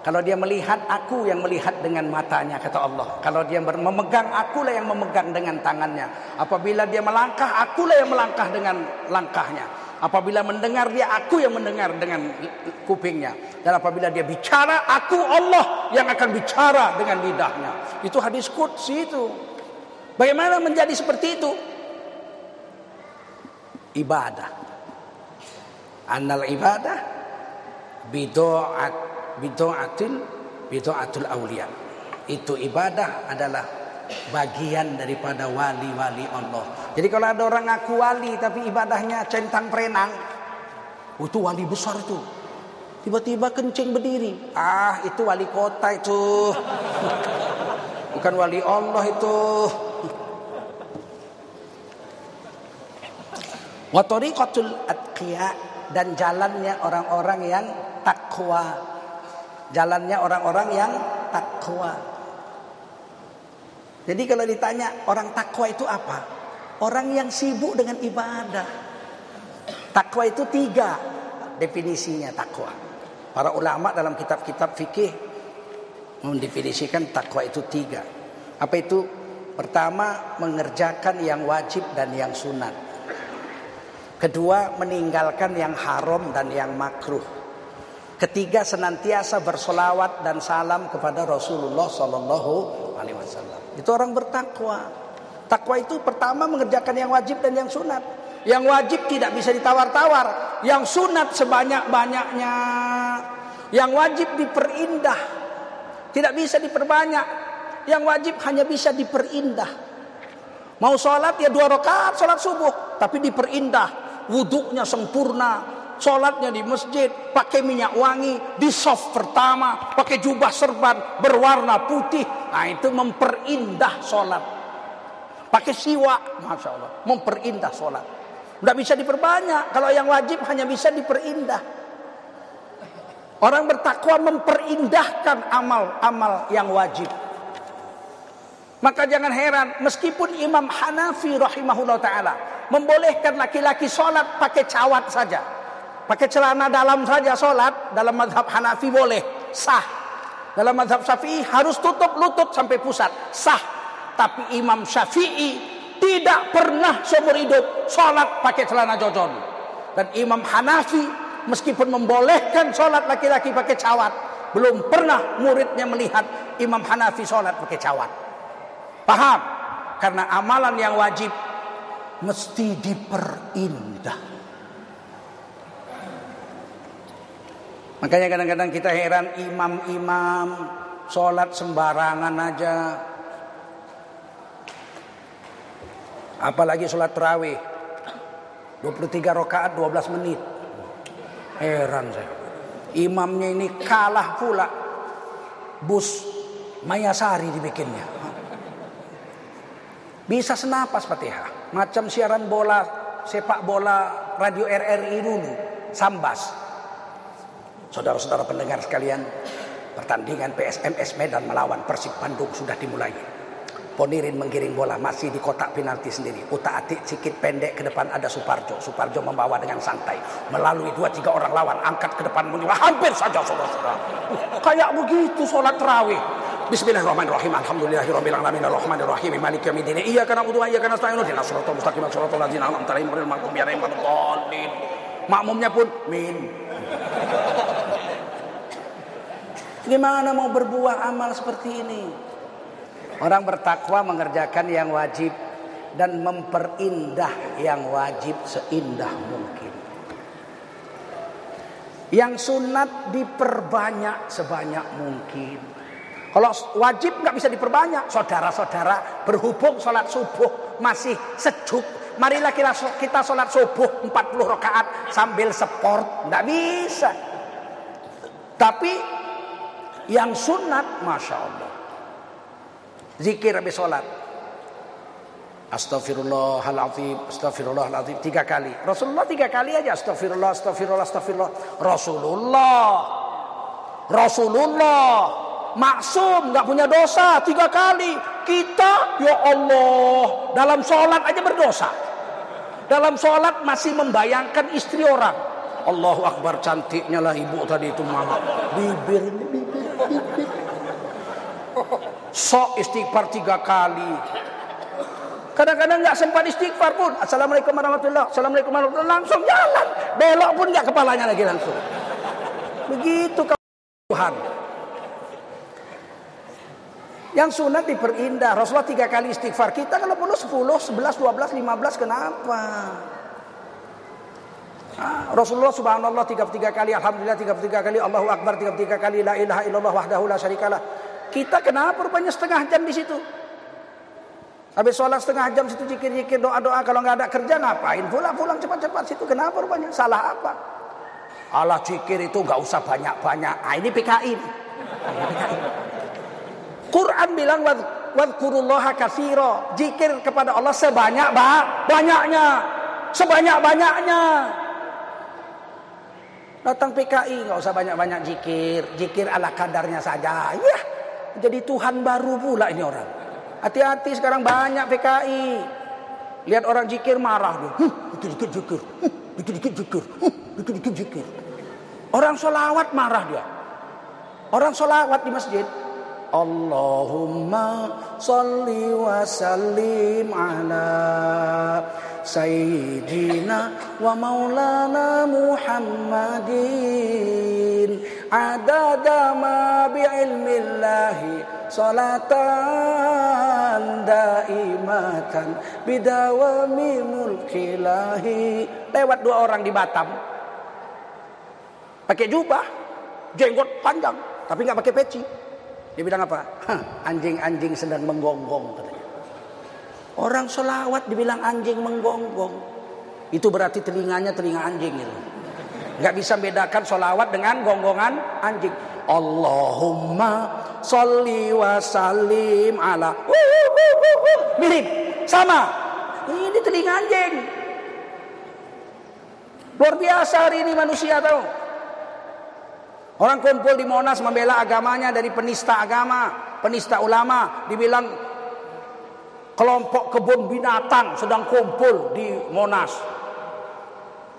Kalau dia melihat aku yang melihat dengan matanya kata Allah. Kalau dia memegang akulah yang memegang dengan tangannya. Apabila dia melangkah akulah yang melangkah dengan langkahnya. Apabila mendengar dia aku yang mendengar dengan kupingnya. Dan apabila dia bicara aku Allah yang akan bicara dengan lidahnya. Itu hadis qudsi itu. Bagaimana menjadi seperti itu? Ibadah. Annal ibadah bidoat bidoatil bidoatul aulia. Itu ibadah adalah bagian daripada wali-wali Allah. Jadi kalau ada orang ngaku wali tapi ibadahnya centang perenang, oh, itu wali besar itu. Tiba-tiba kencing berdiri. Ah, itu wali kota itu. Bukan wali Allah itu. Wa tariqatul atqiya dan jalannya orang-orang yang takwa. Jalannya orang-orang yang takwa. Jadi kalau ditanya orang takwa itu apa? Orang yang sibuk dengan ibadah. Takwa itu tiga definisinya takwa. Para ulama dalam kitab-kitab fikih mendefinisikan takwa itu tiga. Apa itu? Pertama, mengerjakan yang wajib dan yang sunat. Kedua, meninggalkan yang haram dan yang makruh. Ketiga, senantiasa bersolawat dan salam kepada Rasulullah Sallallahu Alaihi Wasallam. Itu orang bertakwa. Takwa itu pertama mengerjakan yang wajib dan yang sunat. Yang wajib tidak bisa ditawar-tawar. Yang sunat sebanyak-banyaknya. Yang wajib diperindah. Tidak bisa diperbanyak. Yang wajib hanya bisa diperindah. Mau sholat ya dua rakaat sholat subuh. Tapi diperindah wuduknya sempurna, sholatnya di masjid, pakai minyak wangi, di soft pertama, pakai jubah serban berwarna putih. Nah itu memperindah sholat. Pakai siwak, masya Allah, memperindah sholat. Tidak bisa diperbanyak. Kalau yang wajib hanya bisa diperindah. Orang bertakwa memperindahkan amal-amal yang wajib. Maka jangan heran, meskipun Imam Hanafi rahimahullah ta'ala membolehkan laki-laki sholat pakai cawat saja. Pakai celana dalam saja sholat. Dalam madhab Hanafi boleh. Sah. Dalam madhab Syafi'i harus tutup lutut sampai pusat. Sah. Tapi Imam Syafi'i tidak pernah seumur hidup sholat pakai celana jojon. Dan Imam Hanafi meskipun membolehkan sholat laki-laki pakai cawat. Belum pernah muridnya melihat Imam Hanafi sholat pakai cawat. Paham? Karena amalan yang wajib mesti diperindah. Makanya kadang-kadang kita heran imam-imam sholat sembarangan aja. Apalagi sholat terawih. 23 rakaat 12 menit. Heran saya. Imamnya ini kalah pula. Bus Mayasari dibikinnya. Bisa senapas Fatihah. Macam siaran bola, sepak bola radio RRI dulu. Sambas. Saudara-saudara pendengar sekalian, pertandingan PSMS Medan melawan Persib Bandung sudah dimulai. Ponirin menggiring bola masih di kotak penalti sendiri. Uta atik sikit pendek ke depan ada Suparjo. Suparjo membawa dengan santai. Melalui dua tiga orang lawan angkat ke depan menyolah. Hampir saja saudara-saudara. Kayak begitu sholat terawih. Bismillahirrahmanirrahim. Alhamdulillahirabbil alamin arrahmanirrahim maliki yaumiddin. Iyyaka na'budu wa iyyaka nasta'in. Ihdinas siratal mustaqim an'amta 'alaihim ghairil maghdubi 'alaihim waladdallin. Makmumnya pun min. Gimana mau berbuah amal seperti ini? Orang bertakwa mengerjakan yang wajib dan memperindah yang wajib seindah mungkin. Yang sunat diperbanyak sebanyak mungkin. Kalau wajib nggak bisa diperbanyak, saudara-saudara berhubung sholat subuh masih sejuk, marilah kita kita sholat subuh 40 rakaat sambil sport, nggak bisa. Tapi yang sunat, masya Allah, Zikir habis sholat. Astaghfirullahaladzim, astaghfirullahaladzim. Tiga kali. Rasulullah tiga kali aja. Astaghfirullah, astaghfirullah, astaghfirullah. Rasulullah. Rasulullah. Maksum, nggak punya dosa. Tiga kali. Kita, ya Allah. Dalam sholat aja berdosa. Dalam sholat masih membayangkan istri orang. Allahu Akbar cantiknya lah ibu tadi itu mama. Bibir, bibir. Sok istighfar tiga kali. Kadang-kadang nggak sempat istighfar pun. Assalamualaikum warahmatullah. Assalamualaikum warahmatullah. Langsung jalan. Belok pun nggak kepalanya lagi langsung. Begitu Tuhan. Yang sunat diperindah. Rasulullah tiga kali istighfar. Kita kalau perlu sepuluh, sebelas, dua belas, lima belas. Kenapa? Rasulullah subhanallah tiga tiga kali, Alhamdulillah tiga tiga kali, Allahu Akbar tiga tiga kali, La ilaha illallah wahdahu la syarikalah. Kita kenapa rupanya setengah jam di situ? Habis sholat setengah jam situ jikir-jikir doa-doa kalau nggak ada kerja ngapain? Pulang-pulang cepat-cepat situ kenapa rupanya? Salah apa? Allah jikir itu nggak usah banyak-banyak. Ah ini PKI. Quran bilang wadkurullaha kasiro. Jikir kepada Allah sebanyak banyaknya. Sebanyak-banyaknya. Datang PKI nggak usah banyak-banyak jikir. Jikir ala kadarnya saja. Ya jadi Tuhan baru pula ini orang. Hati-hati sekarang banyak PKI. Lihat orang jikir marah dia. Huh, dikit-dikit jikir. Huh, dikit-dikit jikir. Huh, dikit-dikit jikir. Orang solawat marah dia. Orang solawat di masjid. Allahumma salli wa sallim ala Sayyidina wa maulana Muhammadin. Adada ma bi'ilmillahi salatan daimatan bidawami mulkilahi. Lewat dua orang di Batam. Pakai jubah jenggot panjang tapi nggak pakai peci. Dia bilang apa? Anjing-anjing sedang menggonggong Orang solawat dibilang anjing menggonggong. Itu berarti telinganya telinga anjing itu. Gak bisa bedakan solawat dengan gonggongan anjing. Allahumma sholli wa salim ala. Mirip. Sama. Ini telinga anjing. Luar biasa hari ini manusia tahu. Orang kumpul di Monas membela agamanya dari penista agama, penista ulama, dibilang kelompok kebun binatang sedang kumpul di Monas.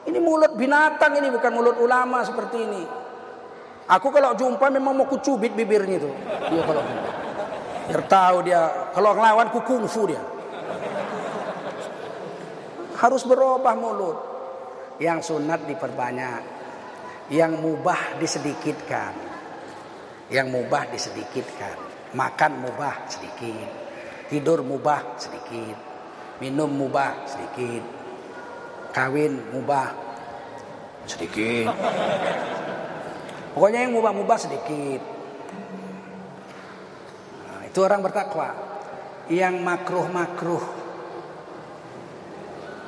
Ini mulut binatang ini bukan mulut ulama seperti ini. Aku kalau jumpa memang mau kucubit bibirnya itu. Dia kalau biar tahu dia kalau ngelawan ku kungfu dia. Harus berubah mulut. Yang sunat diperbanyak. Yang mubah disedikitkan. Yang mubah disedikitkan. Makan mubah sedikit Tidur mubah sedikit. Minum mubah sedikit. Kawin mubah sedikit. Pokoknya yang mubah-mubah sedikit. Nah, itu orang bertakwa. Yang makruh-makruh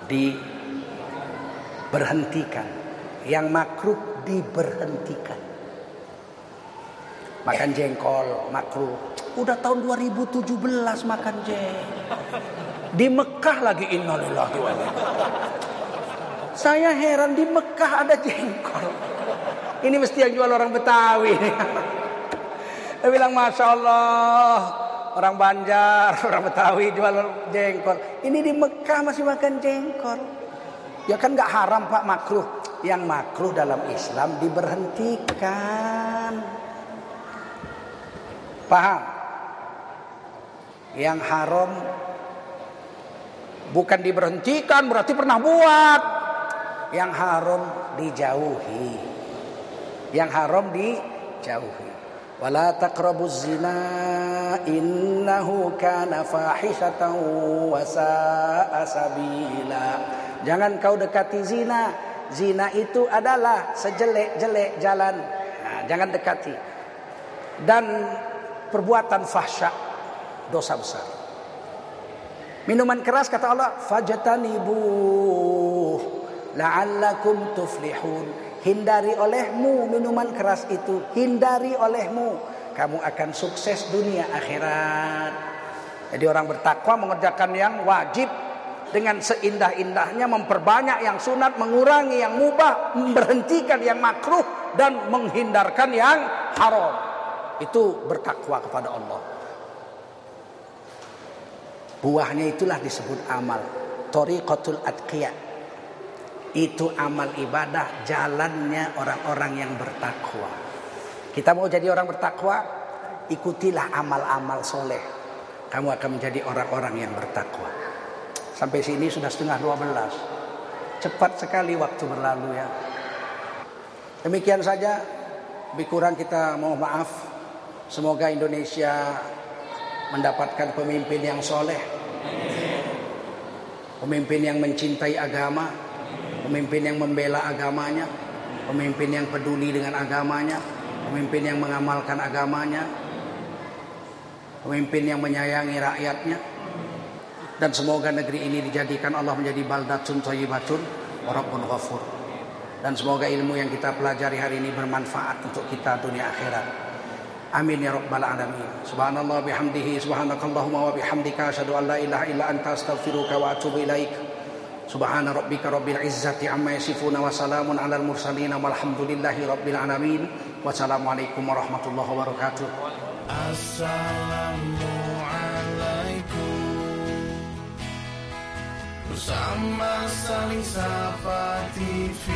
diberhentikan. Yang makruh diberhentikan. Makan jengkol makruh. Udah tahun 2017 makan jengkol. Di Mekah lagi innalillahi wa Saya heran di Mekah ada jengkol. Ini mesti yang jual orang Betawi. Dia bilang Masya Allah Orang Banjar, <laughs> orang Betawi jual jengkol Ini di Mekah masih makan jengkol Ya kan gak haram pak makruh Yang makruh dalam Islam diberhentikan Paham? Yang haram bukan diberhentikan berarti pernah buat. Yang haram dijauhi. Yang haram dijauhi. Wala taqrabuz zina innahu kana fahishatan wa sa'a. Jangan kau dekati zina. Zina itu adalah sejelek-jelek jalan. Nah, jangan dekati. Dan perbuatan fahsyat dosa besar. Minuman keras kata Allah, fajtanibu la'allakum tuflihun. Hindari olehmu minuman keras itu. Hindari olehmu. Kamu akan sukses dunia akhirat. Jadi orang bertakwa mengerjakan yang wajib dengan seindah-indahnya memperbanyak yang sunat, mengurangi yang mubah, memberhentikan yang makruh dan menghindarkan yang haram. Itu bertakwa kepada Allah. Buahnya itulah disebut amal. Tariqatul adqiyah itu amal ibadah jalannya orang-orang yang bertakwa. Kita mau jadi orang bertakwa, ikutilah amal-amal soleh. Kamu akan menjadi orang-orang yang bertakwa. Sampai sini sudah setengah dua belas. Cepat sekali waktu berlalu ya. Demikian saja. Lebih kurang kita mau maaf. Semoga Indonesia mendapatkan pemimpin yang soleh. Pemimpin yang mencintai agama pemimpin yang membela agamanya, pemimpin yang peduli dengan agamanya, pemimpin yang mengamalkan agamanya, pemimpin yang menyayangi rakyatnya. Dan semoga negeri ini dijadikan Allah menjadi baldatun thayyibatun wa rabbun ghafur. Dan semoga ilmu yang kita pelajari hari ini bermanfaat untuk kita dunia akhirat. Amin ya rabbal alamin. Subhanallah bihamdihi subhanakallahumma wa bihamdika asyhadu an la ilaha illa anta astaghfiruka wa atubu ilaika. Subhana rabbika rabbil izzati amma yasifuna wa salamun alal mursalin walhamdulillahi rabbil alamin. Wassalamualaikum warahmatullahi wabarakatuh. Assalamualaikum Bersama saling sapa TV